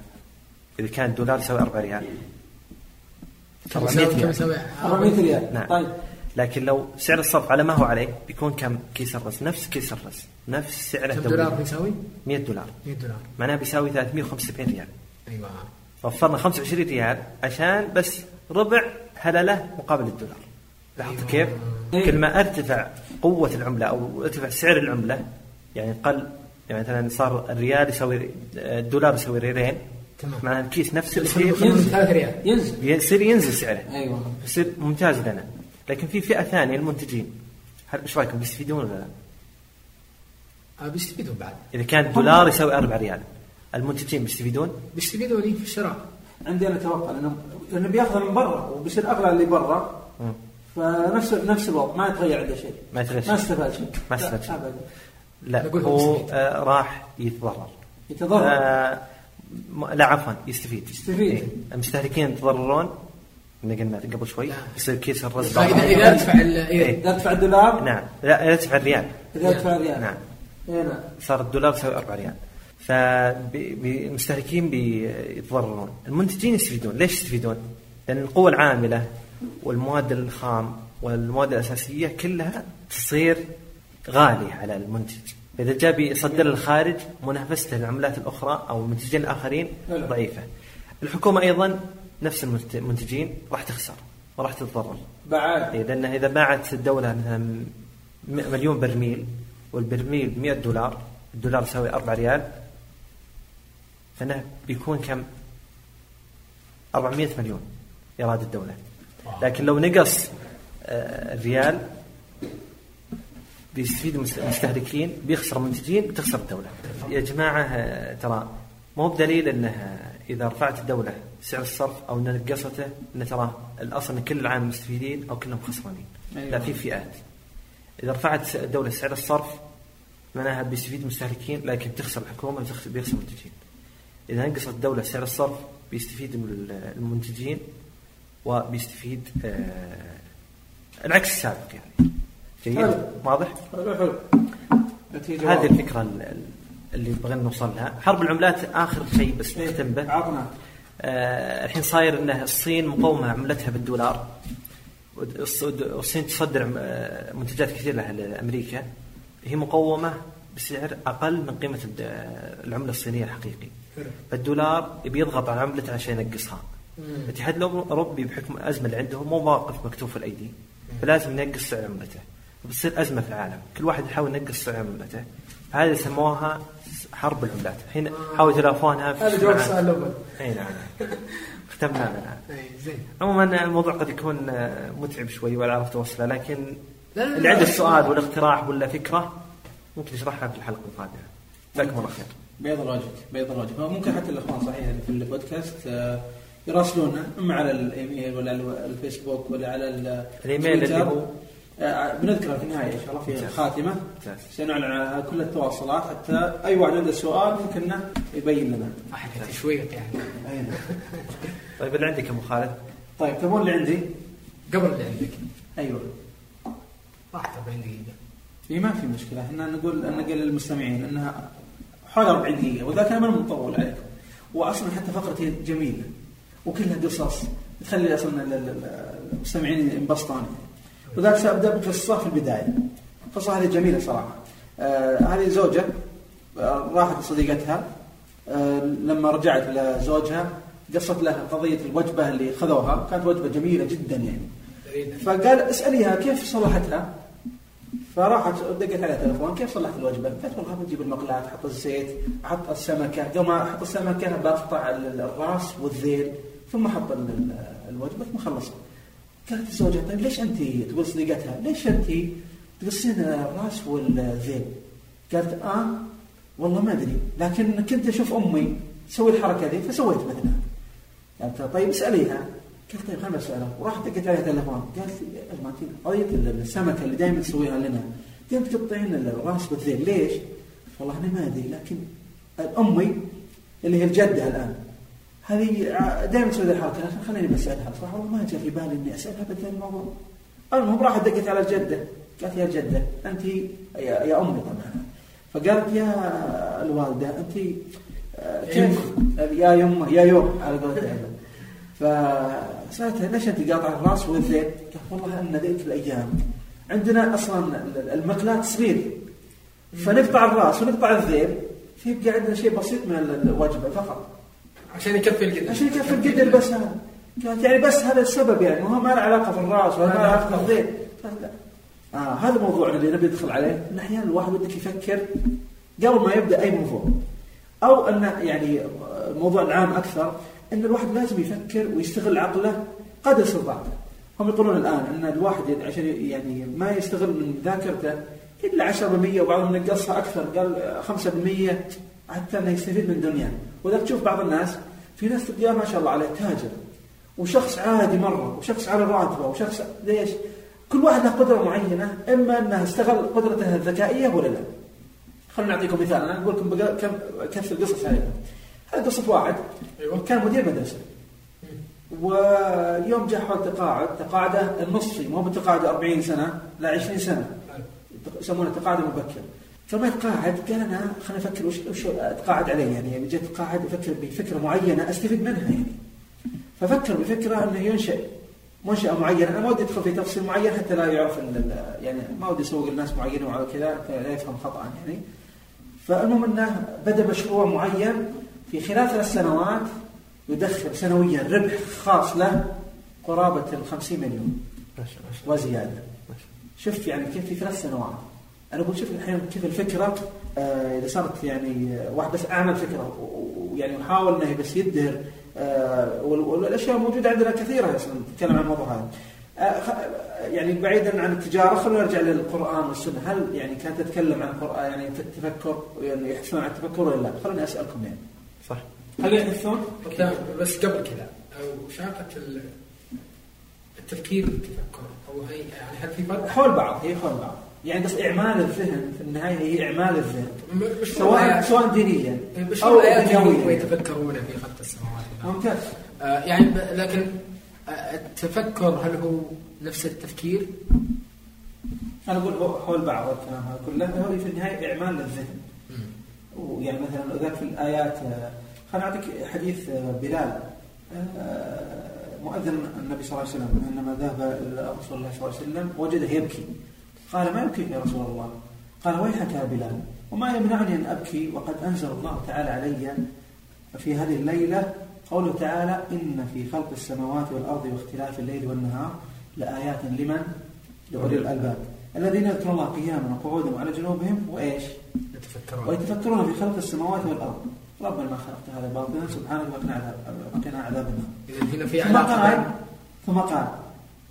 إذا كان الدولار يساوي 4 ريال. كم 400 يساوي كم ريال. يساوي 400 ريال. نعم. طيب. لكن لو سعر الصرف على ما هو عليه بيكون كم؟ كيس الرز. نفس كيس الرز. نفس سعره كم دولار بيساوي؟ 100 دولار. 100 دولار. معناها بيساوي 375 ريال. أيوه. وفرنا 25 ريال عشان بس ربع هلله مقابل الدولار. لاحظت كيف؟ إيه. كل ما ارتفع قوة العملة أو ارتفع سعر العملة يعني قل يعني مثلا صار الريال يساوي الدولار يساوي ريالين تمام. معناها الكيس نفس يصير الشيء بخمسة- 3 ريال. ينزل. يصير ينزل سعره. أيوه. يصير ممتاز لنا. لكن في فئة ثانية المنتجين. هل إيش رأيكم بيستفيدون ولا لا؟ آه، بيستفيدون بعد. إذا كان الدولار يساوي 4 ريال المنتجين بيستفيدون؟ بيستفيدون إيه في الشراء. عندي أنا توقع لأنه لأنه بيأخذ من برا وبيصير أغلى اللي برا. فنفس نفس الوضع. ما يتغير عنده شيء. ما يتغير شيء. ما استفاد شيء. ما استفاد لا، شيء. ابدا. لا نقول هو. آه راح يتضرر. يتضرر. آه لا عفوا يستفيد يستفيد. إيه. المستهلكين يتضررون اللي قلنا قبل شوي نعم. يصير كيس الرز. اذا ادفع ال- إذا- إيه. اذا ادفع الدولار نعم لا لا تدفع الريال إذا ادفع ريال نعم اي نعم صار الدولار يساوي 4 ريال فالمستهلكين بيتضررون المنتجين يستفيدون ليش يستفيدون؟ لأن القوة العاملة والمواد الخام والمواد الأساسية كلها تصير غالية على المنتج إذا جاء بيصدر للخارج منافسته للعملات الأخرى أو المنتجين الآخرين. ضعيفة. الحكومة أيضا نفس المنت- المنتجين راح تخسر وراح تتضرر. بعد. إيه، لأن إذا باعت الدولة مثلا مليون برميل والبرميل ب 100 دولار الدولار يساوي 4 ريال فإنه بيكون كم؟ 400 مليون إيراد الدولة. لكن لو نقص آه، الريال بيستفيد المست- المستهلكين بيخسر المنتجين بتخسر الدولة. يا جماعة آه، ترى مو بدليل إنه إذا رفعت الدولة سعر الصرف أو إن نقصته إن ترى الأصل إن كل العالم مستفيدين أو كلهم خسرانين. أيوة. لا في فئات. إذا رفعت الدولة سعر الصرف معناها بيستفيد المستهلكين لكن بتخسر الحكومة بتخسر بيخسر المنتجين. إذا نقصت الدولة سعر الصرف بيستفيد المنتجين وبيستفيد آه، العكس السابق يعني. جيد. واضح؟ حلو حلو. هذه واضحة. الفكرة ال- اللي بغينا نوصل لها حرب العملات آخر شيء بس إيه، نختم به. عطنا آه، الحين صاير إن الصين مقومه عملتها بالدولار. والص- والصين تصدر آه، منتجات كثير لها لأمريكا. هي مقومه بسعر أقل من قيمة العملة الصينية الحقيقي. فالدولار يبي يضغط على عملته عشان ينقصها. الاتحاد الأوروبي بحكم الازمه اللي عندهم مو واقف مكتوف الأيدي. فلازم ينقص سعر عملته. بتصير أزمة في العالم. كل واحد يحاول ينقص سعر عملته هذه سموها حرب العملات. الحين حاولوا يتلافونها في هذا جواب. السؤال الأول. إي نعم. ختمنا الآن. إيه، زين. عموما الموضوع قد يكون متعب شوي ولا عرفت اوصله لكن اللي. عنده سؤال ولا اقتراح ولا فكرة ممكن يشرحها في الحلقة القادمة. جزاكم الله خير. بيض الوجه بيض الوجه ممكن حتى الإخوان صحيح اللي في البودكاست آه، يراسلونا أما على الإيميل ولا على الفيسبوك ولا على ال- الإيميل اللي. هو؟ آه، بنذكره في النهاية إن شاء الله في. الخاتمة. سنعلن على كل التواصلات حتى أي واحد عنده سؤال ممكن يبين لنا. احد تشويق يعني. نعم. طيب اللي عندك يا أبو خالد؟ طيب تبون اللي عندي؟ قبل اللي عندك. أيوه. راحت 40 دقيقة. في ما في مشكلة. إحنا نقول نقول للمستمعين إنها حوالي 40 دقيقة وذاك أنا ما مطول عليكم. واصلا حتى فقرتي جميلة وكلها قصص تخلي أصلا ال- ال- ال- المستمعين ينبسطون وذاك سابدا بقصه في البدايه القصة هذه جميلة صراحة. آه هذه زوجة آه راحت لصديقتها آه لما رجعت لزوجها قصت له قضية الوجبة اللي خذوها. كانت وجبة جميلة جدا يعني. فقال اسأليها كيف صلحتها؟ فراحت دقت عليها تليفون كيف صلحت الوجبة؟ قالت والله بجيب المقلاة أحط الزيت أحط السمكة. قبل ما أحط السمكة بقطع ال- الراس والذيل ثم أحط ال- ال- الوجبة ثم اخلصها. قالت الزوجه طيب ليش انت تقول صديقتها ليش انت تقصين الراس والذيل؟ قالت آه والله ما أدري لكن كنت أشوف أمي تسوي الحركة ذي فسويت مثلها. يعني طيب اسأليها قلت طيب خليني اسالها ورحت دقيت عليها تليفون قالت ما قضيه السمكة اللي دائما تسويها لنا دائما تقطعين الراس بالذيل ليش؟ والله أنا ما أدري لكن امي اللي هي الجدة الآن هذه دائما تسوي الحركة. لكن خليني بسالها صراحة والله ما جاء في بالي إني أسألها بدل الموضوع المهم راحت دقت على الجدة. قالت يا جدة أنت يا, يا أمي طبعا. فقالت يا الوالدة أنت آه، كيف؟ يا يمه يا يوم على قولتها فسألتها ليش أنت قاطع الرأس والذيل؟ قالت والله ان ذيك الأيام. عندنا أصلا المقلاة صغير فنقطع الرأس ونقطع الذيل فيبقى عندنا شيء بسيط من الوجبة فقط. عشان يكفي القدر عشان يكفي القدر بس هذا. قالت يعني بس هذا السبب يعني وهو ما له علاقة في الراس ولا ما له علاقة لا آه هذا موضوعنا اللي نبي ندخل عليه. ان أحيانا الواحد بدك يفكر قبل ما يبدأ أي موضوع. أو أن يعني الموضوع العام أكثر أن الواحد لازم يفكر ويستغل عقله قدر استطاعته هم يقولون الآن أن الواحد عشان يعني ما يستغل من ذاكرته إلا 10% وبعضهم نقصها أكثر قال 5% حتى إنه يستفيد من دنياه. وذلك تشوف بعض الناس في ناس تلقاه ما شاء الله عليه تاجر وشخص عادي مرة وشخص على راتبه وشخص ليش؟ كل واحد له قدرة معينة إما إنه استغل قدرته الذكائية ولا لا. خلينا نعطيكم مثال أنا أقول لكم كم كثر قصص عليكم. هذه قصة واحد أيوة. كان مدير مدرسة واليوم جاء حول تقاعد تقاعده النصفي مو بتقاعد 40 سنة لا 20 سنة يسمونه تقاعد مبكر فما يتقاعد قال أنا خليني أفكر وش وش اتقاعد عليه يعني يعني جيت اتقاعد أفكر بفكرة معينة أستفيد منها يعني. ففكر بفكرة إنه ينشئ منشأة معينة. أنا ما ودي أدخل في تفصيل معين حتى لا يعرف يعني ما ودي أسوق الناس معينة وعلى كذا لا يفهم خطأ يعني. فالمهم أنه بدأ مشروع معين في خلال ثلاث سنوات يدخل سنويا ربح خاص له قرابة ال 50 مليون وزيادة. شوف يعني كيف في ثلاث سنوات. أنا أقول شوف الحين كيف الفكرة آه إذا صارت يعني واحد بس أعمل فكرة ويعني يحاول أنه بس يدهر آه والأشياء موجودة عندنا كثيرة نتكلم عن الموضوع هذا آه يعني بعيدا عن التجارة خلونا نرجع للقرآن والسنة هل يعني كانت تتكلم عن القرآن يعني التفكر يعني يحثون على التفكر ولا لا؟ خلوني أسألكم يعني صح هل يحثون؟ بس قبل كذا شاقة التفكير والتفكر أو هي يعني هل في فرق؟ حول بعض هي حول بعض يعني بس إعمال الذهن في النهاية هي إعمال الذهن سواء سواء دينيا أو دنيويا. ويتفكرون في خلق السماوات. ممتاز. آه يعني لكن آه التفكر هل هو نفس التفكير؟ أنا أقول حول بعض الكلام هذا كله هو في النهاية إعمال للذهن. ويعني مثلا ذاك في الآيات آه، خليني أعطيك حديث بلال. مؤذن النبي صلى الله عليه وسلم إنما ذهب إلى رسول الله صلى الله عليه وسلم وجده يبكي. قال ما يبكي يا رسول الله قال ويحك يا بلال وما يمنعني أن أبكي وقد أنزل الله تعالى علي في هذه الليلة قوله تعالى إن في خلق السماوات والأرض واختلاف الليل والنهار لآيات لمن؟ لأولي الألباب الذين يذكرون الله قياما وقعودا وعلى جنوبهم وإيش؟ يتفكرون ويتفكرون في خلق السماوات والأرض ربنا ما خلقت هذا باطلا سبحانك وقنا عذاب وقنا عذاب النار. اذا هنا في ثم قال ثم قال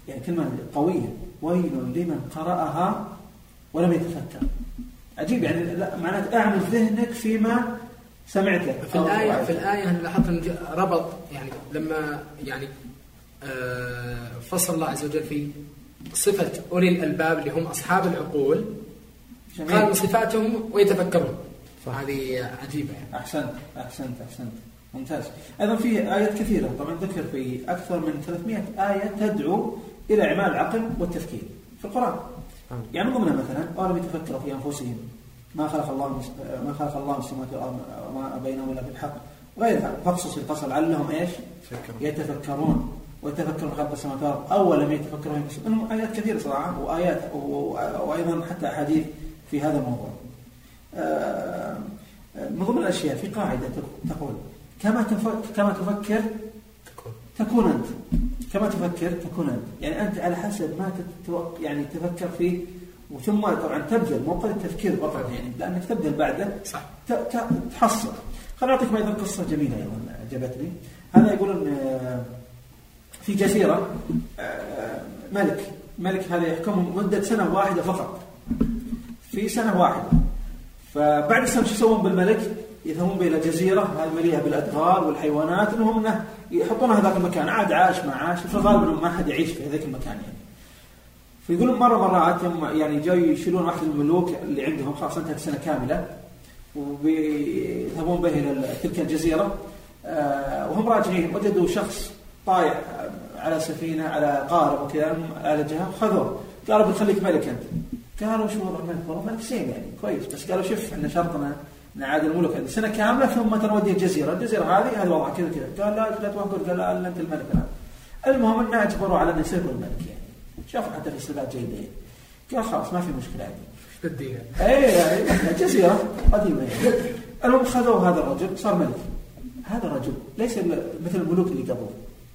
يعني كلمة قوية ويل لمن قرأها ولم يتفكر. عجيب يعني لا معناته أعمل ذهنك فيما سمعته. في الآية في الآية أنا لاحظت ربط يعني لما يعني آه فصل الله عز وجل في صفة أولي الألباب اللي هم أصحاب العقول قال من صفاتهم ويتفكرون فهذه عجيبة يعني. أحسنت أحسنت أحسنت ممتاز أيضا في آيات كثيرة طبعا ذكر في أكثر من 300 آية تدعو إلى إعمال العقل والتفكير في القرآن. يعني ضمنها مثلا أولم يتفكروا في أنفسهم ما خلق الله ما خلق الله السماوات والأرض وما بينهما إلا بالحق. وغيرها فاقصص القصص لعلهم إيش؟ يتفكرون. ويتفكرون خلق السماوات والأرض. أو لم يتفكروا إنهم آيات كثيرة صراحة وآيات وأيضا حتى أحاديث في هذا الموضوع. من ضمن الأشياء في قاعدة تقول كما كما تفكر تكون أنت. كما تفكر تكون أنت. يعني أنت على حسب ما يعني تفكر فيه وثم طبعا تبذل مو قد التفكير فقط يعني لأنك تبذل بعده صح. تحصل. خليني اعطيكم أيضا قصة جميلة أيضا عجبتني هذا يقول إن في جزيرة ملك ملك هذا يحكمهم مدة سنة واحدة فقط. في سنة واحدة. فبعد السنة شو يسوون بالملك؟ يذهبون إلى جزيرة مليئة بالأدغال والحيوانات انهم إنه يحطونها ذاك المكان عاد عاش ما عاش في الغالب انه ما حد يعيش في ذاك المكان يعني. فيقولون مرة مرات يوم يعني جاي يشيلون واحد الملوك اللي عندهم خلاص انتهت سنه كاملة ويذهبون به إلى تلك الجزيرة آه، وهم راجعين وجدوا شخص طايح على سفينة على قارب وكذا عالجها وخذوه قالوا بنخليك ملك أنت قالوا شو وضع الملك؟ والله ملك زين يعني كويس بس قالوا شوف إحنا شرطنا نعاد الملك عندي سنة كاملة ثم تنودي الجزيرة، الجزيرة هذه هذا وضعها كذا كذا، قال لا لا توهقون قال لا أنت الملك الان. المهم انه اجبروا على انه يصير الملك يعني. شافوا حتى في سبات جيده يعني. قال خلاص ما في مشكلة عندي. اي يعني جزيره قديمة يعني. المهم خذوا هذا الرجل صار ملك. هذا الرجل ليس مثل الملوك اللي قبل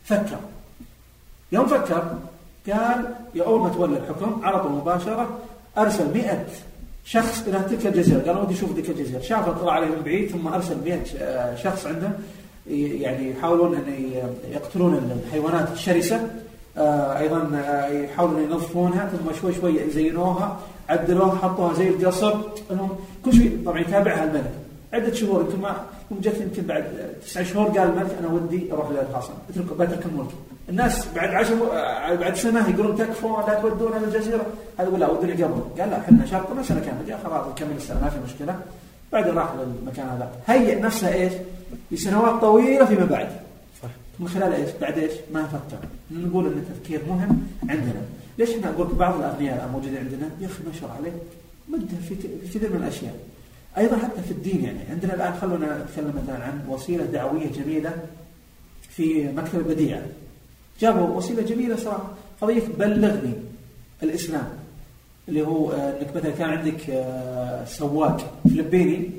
فكر يوم فكر قال يا أول ما تولى الحكم على طول مباشرة أرسل 100 شخص إلى تلك الجزيرة. قال ودي أشوف تلك الجزيرة. شافه طلع عليه من بعيد ثم أرسل 100 شخص عنده يعني يحاولون أن يقتلون الحيوانات الشرسة. آه، أيضا آه، يحاولون ينظفونها ثم شوي شوي زينوها عدلوها حطوها زي القصر انهم كل شيء طبعا يتابعها الملك. عدة شهور يمكن ما جت يمكن بعد تسع شهور قال الملك أنا ودي أروح للحصن اترك بترك الملك. الناس بعد عشر بعد سنة يقولون تكفون لا تودون الجزيرة. هذا يقول لا ودوني قبل. قال لا إحنا شرطنا سنة كاملة. قال خلاص نكمل السنة ما في مشكلة. بعدين راح للمكان هذا. هيئ نفسه إيش؟ لسنوات طويلة فيما بعد. صح. من خلال إيش؟ بعد إيش؟ ما فكر. نقول إن التفكير مهم عندنا. ليش إحنا أقول بعض الأغنياء الموجودين عندنا؟ يا أخي ما شاء الله عليه مدة في كثير من الأشياء. أيضا حتى في الدين يعني. عندنا الآن خلونا نتكلم مثلا عن وسيلة دعوية جميلة في مكتب البديعه جابوا وسيلة جميلة صراحة. قضيه بلغني الإسلام اللي هو آه، إنك مثلا كان عندك آه، سواق فلبيني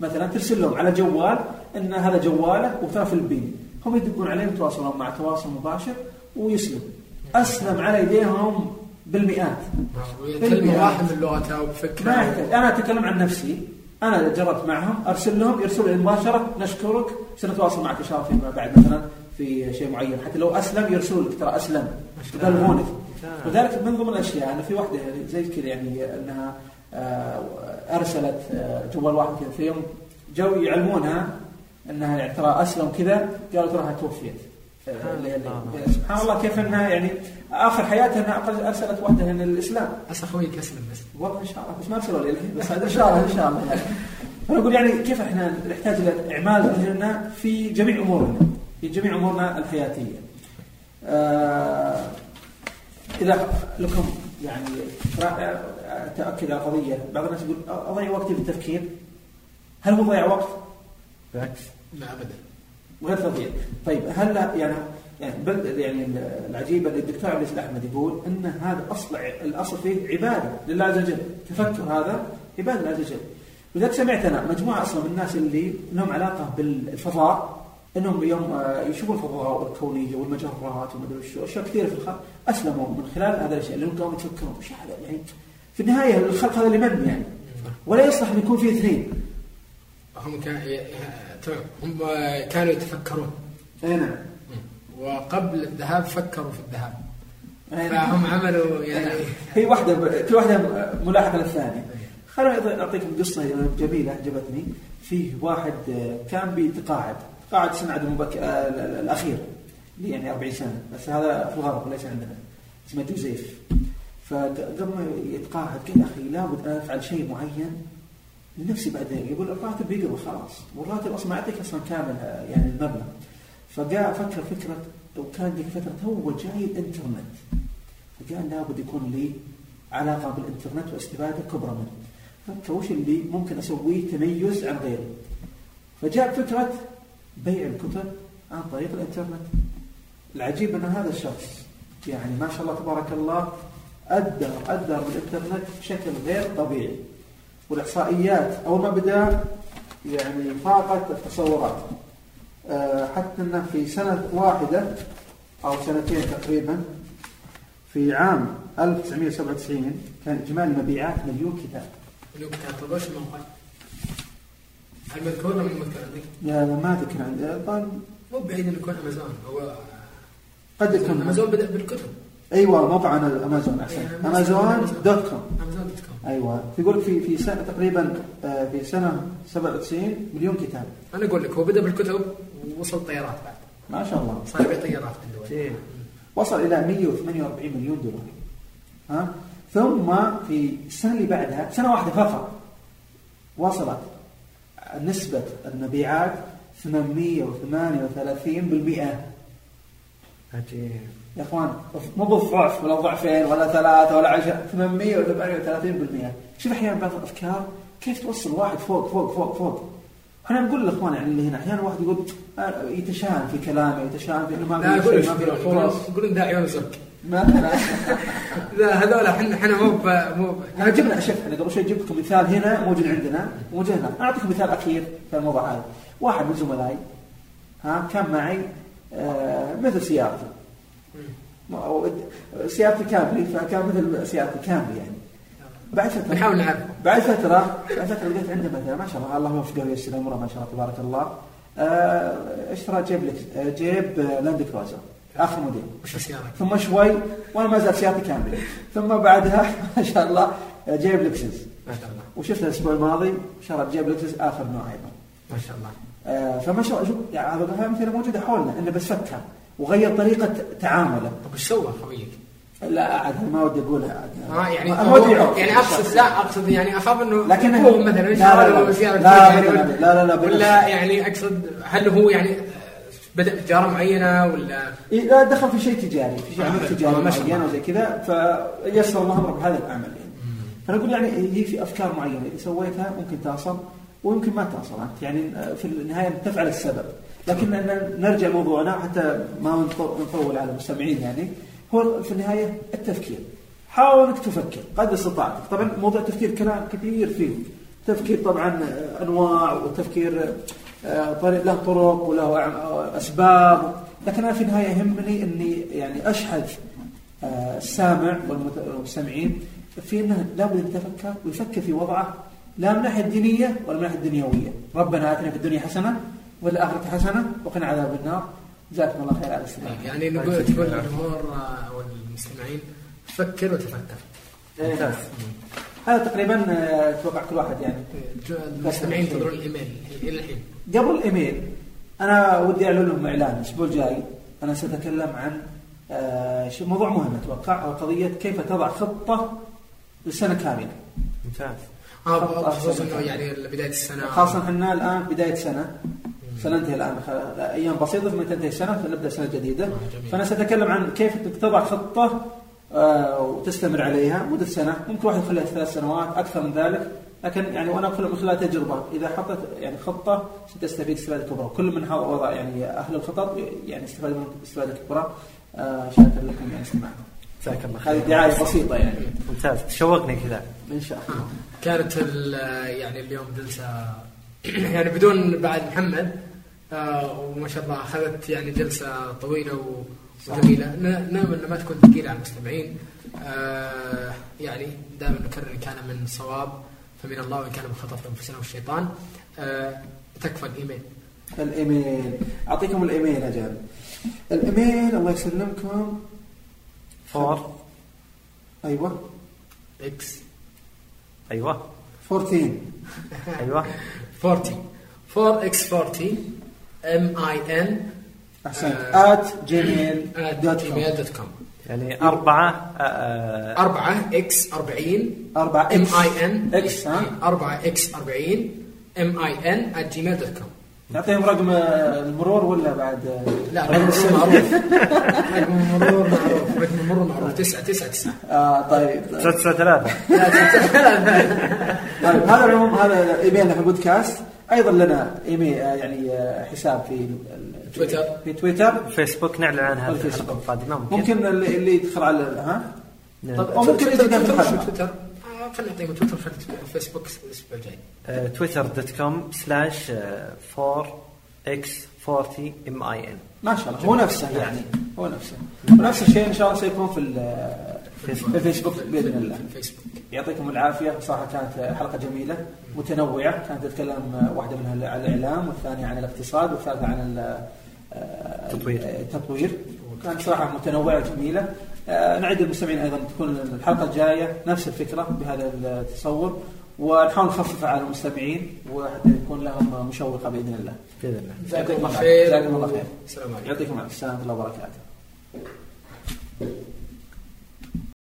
مثلا ترسل لهم على جوال إن هذا جواله وترى فلبيني. هم يدقون عليه ويتواصلون مع تواصل مباشر ويسلم. أسلم على يديهم بالمئات. كلمه واحدة من لغتها وبفكره. ما يحتاج. أنا أتكلم عن نفسي. أنا جربت معهم. أرسل لهم يرسلوا لي مباشرة نشكرك. سنتواصل معك إن شاء الله فيما بعد. مثلا في شيء معين. حتى لو أسلم يرسلوا لك ترى أسلم. يبلغونك وذلك من ضمن الأشياء. أنا في واحدة يعني زي كذا يعني أنها آه، أرسلت آه، جوال واحد كذا. في يوم جو يعلمونها أنها يعني ترى أسلم كذا قالوا تراها توفيت. سبحان الله. كيف أنها يعني آخر حياتها أنها أرسلت واحدة من الإسلام. هسه اخويك أسلم بس؟ والله إن شاء الله. بس ما أرسلوا لي بس إن شاء الله إن شاء الله. يعني أنا أقول يعني كيف إحنا نحتاج إلى إعمال ذهننا في جميع أمورنا. في جميع أمورنا الحياتية. آه إذا لكم يعني تاكد على قضية. بعض الناس يقول أضيع وقتي في التفكير. هل هو ضيع وقت؟ بالعكس. لا ابدا. غير تضييع طيب هل يعني يعني بل يعني العجيب ان الدكتور عبد العزيز احمد يقول إن هذا أصل الأصل فيه عبادة لله عز وجل. تفكر هذا عبادة لله عز وجل. ولذلك سمعت أنا مجموعة أصلا من الناس اللي لهم علاقة بالفضاء إنهم يوم يشوفوا الفضاء الكونيه والمجرات وما شو أشياء كثيرة في الخلق. أسلموا من خلال هذا الاشياء لأنهم كانوا يتفكرون وش هذا يعني؟ في النهاية الخلق هذا لمن يعني؟ ولا يصلح أن يكون فيه اثنين. هم كان تمام. هم كانوا يتفكرون. أي نعم. وقبل الذهاب فكروا في الذهاب. فهم عملوا يعني. هي واحدة كل واحدة ملاحقه للثانية. خليني أعطيكم قصة جميلة عجبتني. فيه واحد كان بيتقاعد. قاعد سنة عدم المبك... الأخير يعني 40 سنة. بس هذا في الغرب وليس عندنا. اسمه جوزيف. فقبل ما يتقاعد قال أخي لابد أن أفعل شيء معين. لنفسي بعدين يقول الراتب بيقرأ خلاص. والراتب أصلا ما يعطيك أصلا كامل يعني المبلغ. فقال فكر فكرة لو كان ذيك فتره تو جاي الإنترنت. فقال لابد يكون لي علاقة بالإنترنت واستفادة كبرى منه. فكر وش اللي ممكن أسويه؟ تميز عن غيري فجاء فكرة بيع الكتب عن طريق الإنترنت. العجيب أن هذا الشخص يعني ما شاء الله تبارك الله أدى أدى بالإنترنت بشكل غير طبيعي. والإحصائيات أول ما بدأ يعني فاقت التصورات. آه، حتى أنه في سنة واحدة أو سنتين تقريبا في عام 1997 كان إجمالي المبيعات مليون كتاب. مليون كتاب. طيب وش الموقع؟ المذكور ولا المذكر عندك؟ لا ما ذكر عندي مو بعيد إنه يكون أمازون. هو قد يكون. أمازون بدأ بالكتب. أيوه موقع أنا- امازون أحسن. أمازون dot com. أمازون dot com. أيوه. يقول لك في في سنة تقريبا آه، في سنة 97 مليون كتاب. أنا أقول لك هو بدأ بالكتب ووصل طيارات بعد. ما شاء الله. صار يبيع طيارات في الدول إيه. وصل إلى 148 مليون دولار. ها؟ ثم في السنة اللي بعدها سنة واحدة فقط وصلت نسبة المبيعات 838% عجيب. يا إخوان مو بالضعف ولا ضعفين ولا ثلاثة ولا عشرة 838% شوف أحيانا بعض الأفكار كيف توصل واحد فوق فوق فوق فوق؟ إحنا نقول للاخوان يعني اللي هنا أحيانا واحد يقول آه، يتشائم في كلامه يتشائم في إنه ما في شيء ما في لك فرص يقولون ذا عيون زرق ما *laughs* لا هذول إحنا إحنا مو مو إحنا جبنا شوف إحنا قبل شوي جبت مثال هنا موجود عندنا وموجود هنا. أنا أعطيكم مثال أخير في الموضوع هذا. واحد من زملائي ها كان معي آه مثل سيارتي سيارتي كامري فكان مثل سيارتي كامري يعني. بعد فتره نحاول نعرف بعد فتره بعد فترة لقيت عنده مثلا ما شاء الله الله يوفقه وييسر اموره ما شاء الله تبارك الله. آه اشترى جيب لك جيب لاند كروزر. اخر موديل السياره؟ ثم شوي وأنا ما زال سيارتي كامله ثم بعدها *laughs* ما شاء الله آه، جيب لكسس ما شاء الله وشفت الأسبوع الماضي شرى جيب لكسس آخر نوع أيضا ما شاء الله آه، فما شاء الله شوف يعني هذا الامثله موجودة حولنا إنه بس فكر وغير طريقة تعامله طب وش سوى خويك؟ لا عاد ما ودي أقولها عاد آه يعني ما ودي. يعني اقصد لا أقصد يعني أخاف إنه لكن هو مثلا لا، إيش لا، لا. يعني لا، لا، لا،. ولا يعني أقصد هل هو يعني بدأ بتجارة معينة ولا؟ إيه، لا دخل في شيء تجاري في شيء آه، عمل تجاري. معين وزي كذا فيسر الله امره بهذا العمل يعني. فانا أقول يعني هي في أفكار معينة إذا سويتها ممكن توصل ويمكن ما توصل انت يعني في النهاية تفعل السبب. لكن نرجع موضوعنا حتى ما نطو- نطول على المستمعين يعني هو في النهاية التفكير. حاول إنك تفكر قدر استطاعتك طبعا موضوع التفكير كلام كثير فيه. تفكير طبعا أنواع وتفكير آه، طريق له طرق وله أع- أسباب. لكن أنا في النهاية يهمني إني يعني اشحذ آه، السامع والمستمعين في إنه لابد أن يتفكر ويفكر في وضعه لا من ناحيه دينيه ولا من ناحيه دنيويه ربنا آتنا في الدنيا حسنة وفي الآخرة حسنة وقنا عذاب النار. جزاكم الله خير على الاستماع يعني نقول تقول للجمهور آه، أو المستمعين فكر وتفكر. ممتاز. هذا تقريبا آه، أتوقع كل واحد يعني. المستمعين ينتظرون الإيميل إلى الحين. قبل الإيميل. أنا ودي أعلن لهم إعلان الأسبوع الجاي. أنا سأتكلم عن آه، موضوع مهم أتوقع أو قضية كيف تضع خطة لسنه كامله ممتاز. آه بخصوص انه يعني بداية السنة. خاصة إحنا الآن بداية سنة. سننتهي الآن. أيام بسيطة ثم تنتهي السنة فنبدأ سنة جديدة. آه، جميل. فأنا سأتكلم عن كيف تضع خطة آه، وتستمر عليها مدة سنة. ممكن واحد يخليها ثلاث سنوات أكثر من ذلك. لكن يعني وأنا أقول من خلال تجربة إذا حطيت يعني خطة ستستفيد استفادة كبرى. كل من وضع يعني أهل الخطط يعني استفاد منهم استفادة كبرى. آه، شاكر لكم يعني استماعكم. جزاك الله هذه خير. دعاية بسيطة يعني. ممتاز. تشوقني كذا. إن شاء الله. كانت ال- يعني اليوم جلسة *clears throat* يعني بدون بعد محمد. آه، وما شاء الله أخذت يعني جلسة طويلة و- وجميله ن- نامل انها ما تكون ثقيلة على المستمعين. آه، يعني دائما نكرر إن كان من صواب فمن الله وإن كان من خطأ فانفسنا والشيطان. آه، تكفى الإيميل. الإيميل. أعطيكم الإيميل جماعة. الإيميل الله يسلمكم. four. أيوه. *laughs* x أيوه. 14 أيوه. 40 4 x 40 m a n أحسنت. آه. at Gmail dot com. Gmail dot com. يعني أربعة آه، آه، 4 x 40 4 m x a n x ها؟ 4 x 40 m a n Gmail dot com. نعطيهم رقم آه، المرور ولا بعد؟ آه، لا رقم المرور *laughs* معروف. رقم المرور معروف. رقم المرور معروف. 9 9 9 آه طيب. تسعة تسعة ثلاثة طيب هذا العموم هذا إيميلنا في البودكاست. أيضا لنا ايميل آه، يعني آه، حساب في تويتر. في تويتر. فيسبوك نعلن عنها في والفيسبوك. الحلقة القادمة ممكن. ممكن اللي اللي يدخل على ها؟ نعم. طب أو ممكن تويتر يجي في تويتر آه، خلينا نعطيهم تويتر الفيسبوك الأسبوع الجاي. تويتر dot com slash four x 40 m a n ما شاء الله. هو نفسه يعني. هو نفسه. ونفس الشيء إن شاء الله سيكون في في الفيسبوك بإذن الله. الفيسبوك. يعطيكم العافية. صراحة كانت حلقة جميلة متنوعة. كانت تتكلم واحدة منها عن الإعلام والثانية عن الاقتصاد والثالثة عن ال- آه، التطوير. التطوير كانت صراحة متنوعة جميله آه، نعد المستمعين أيضا تكون الحلقة الجاية نفس الفكرة بهذا التصور ونحاول نخفف على المستمعين وحتى يكون لهم مشوقة بإذن الله. بإذن الله. جزاكم الله يعطيكم خير. جزاكم الله خير. السلام عليكم. يعطيكم العافيه السلام ورحمه الله وبركاته.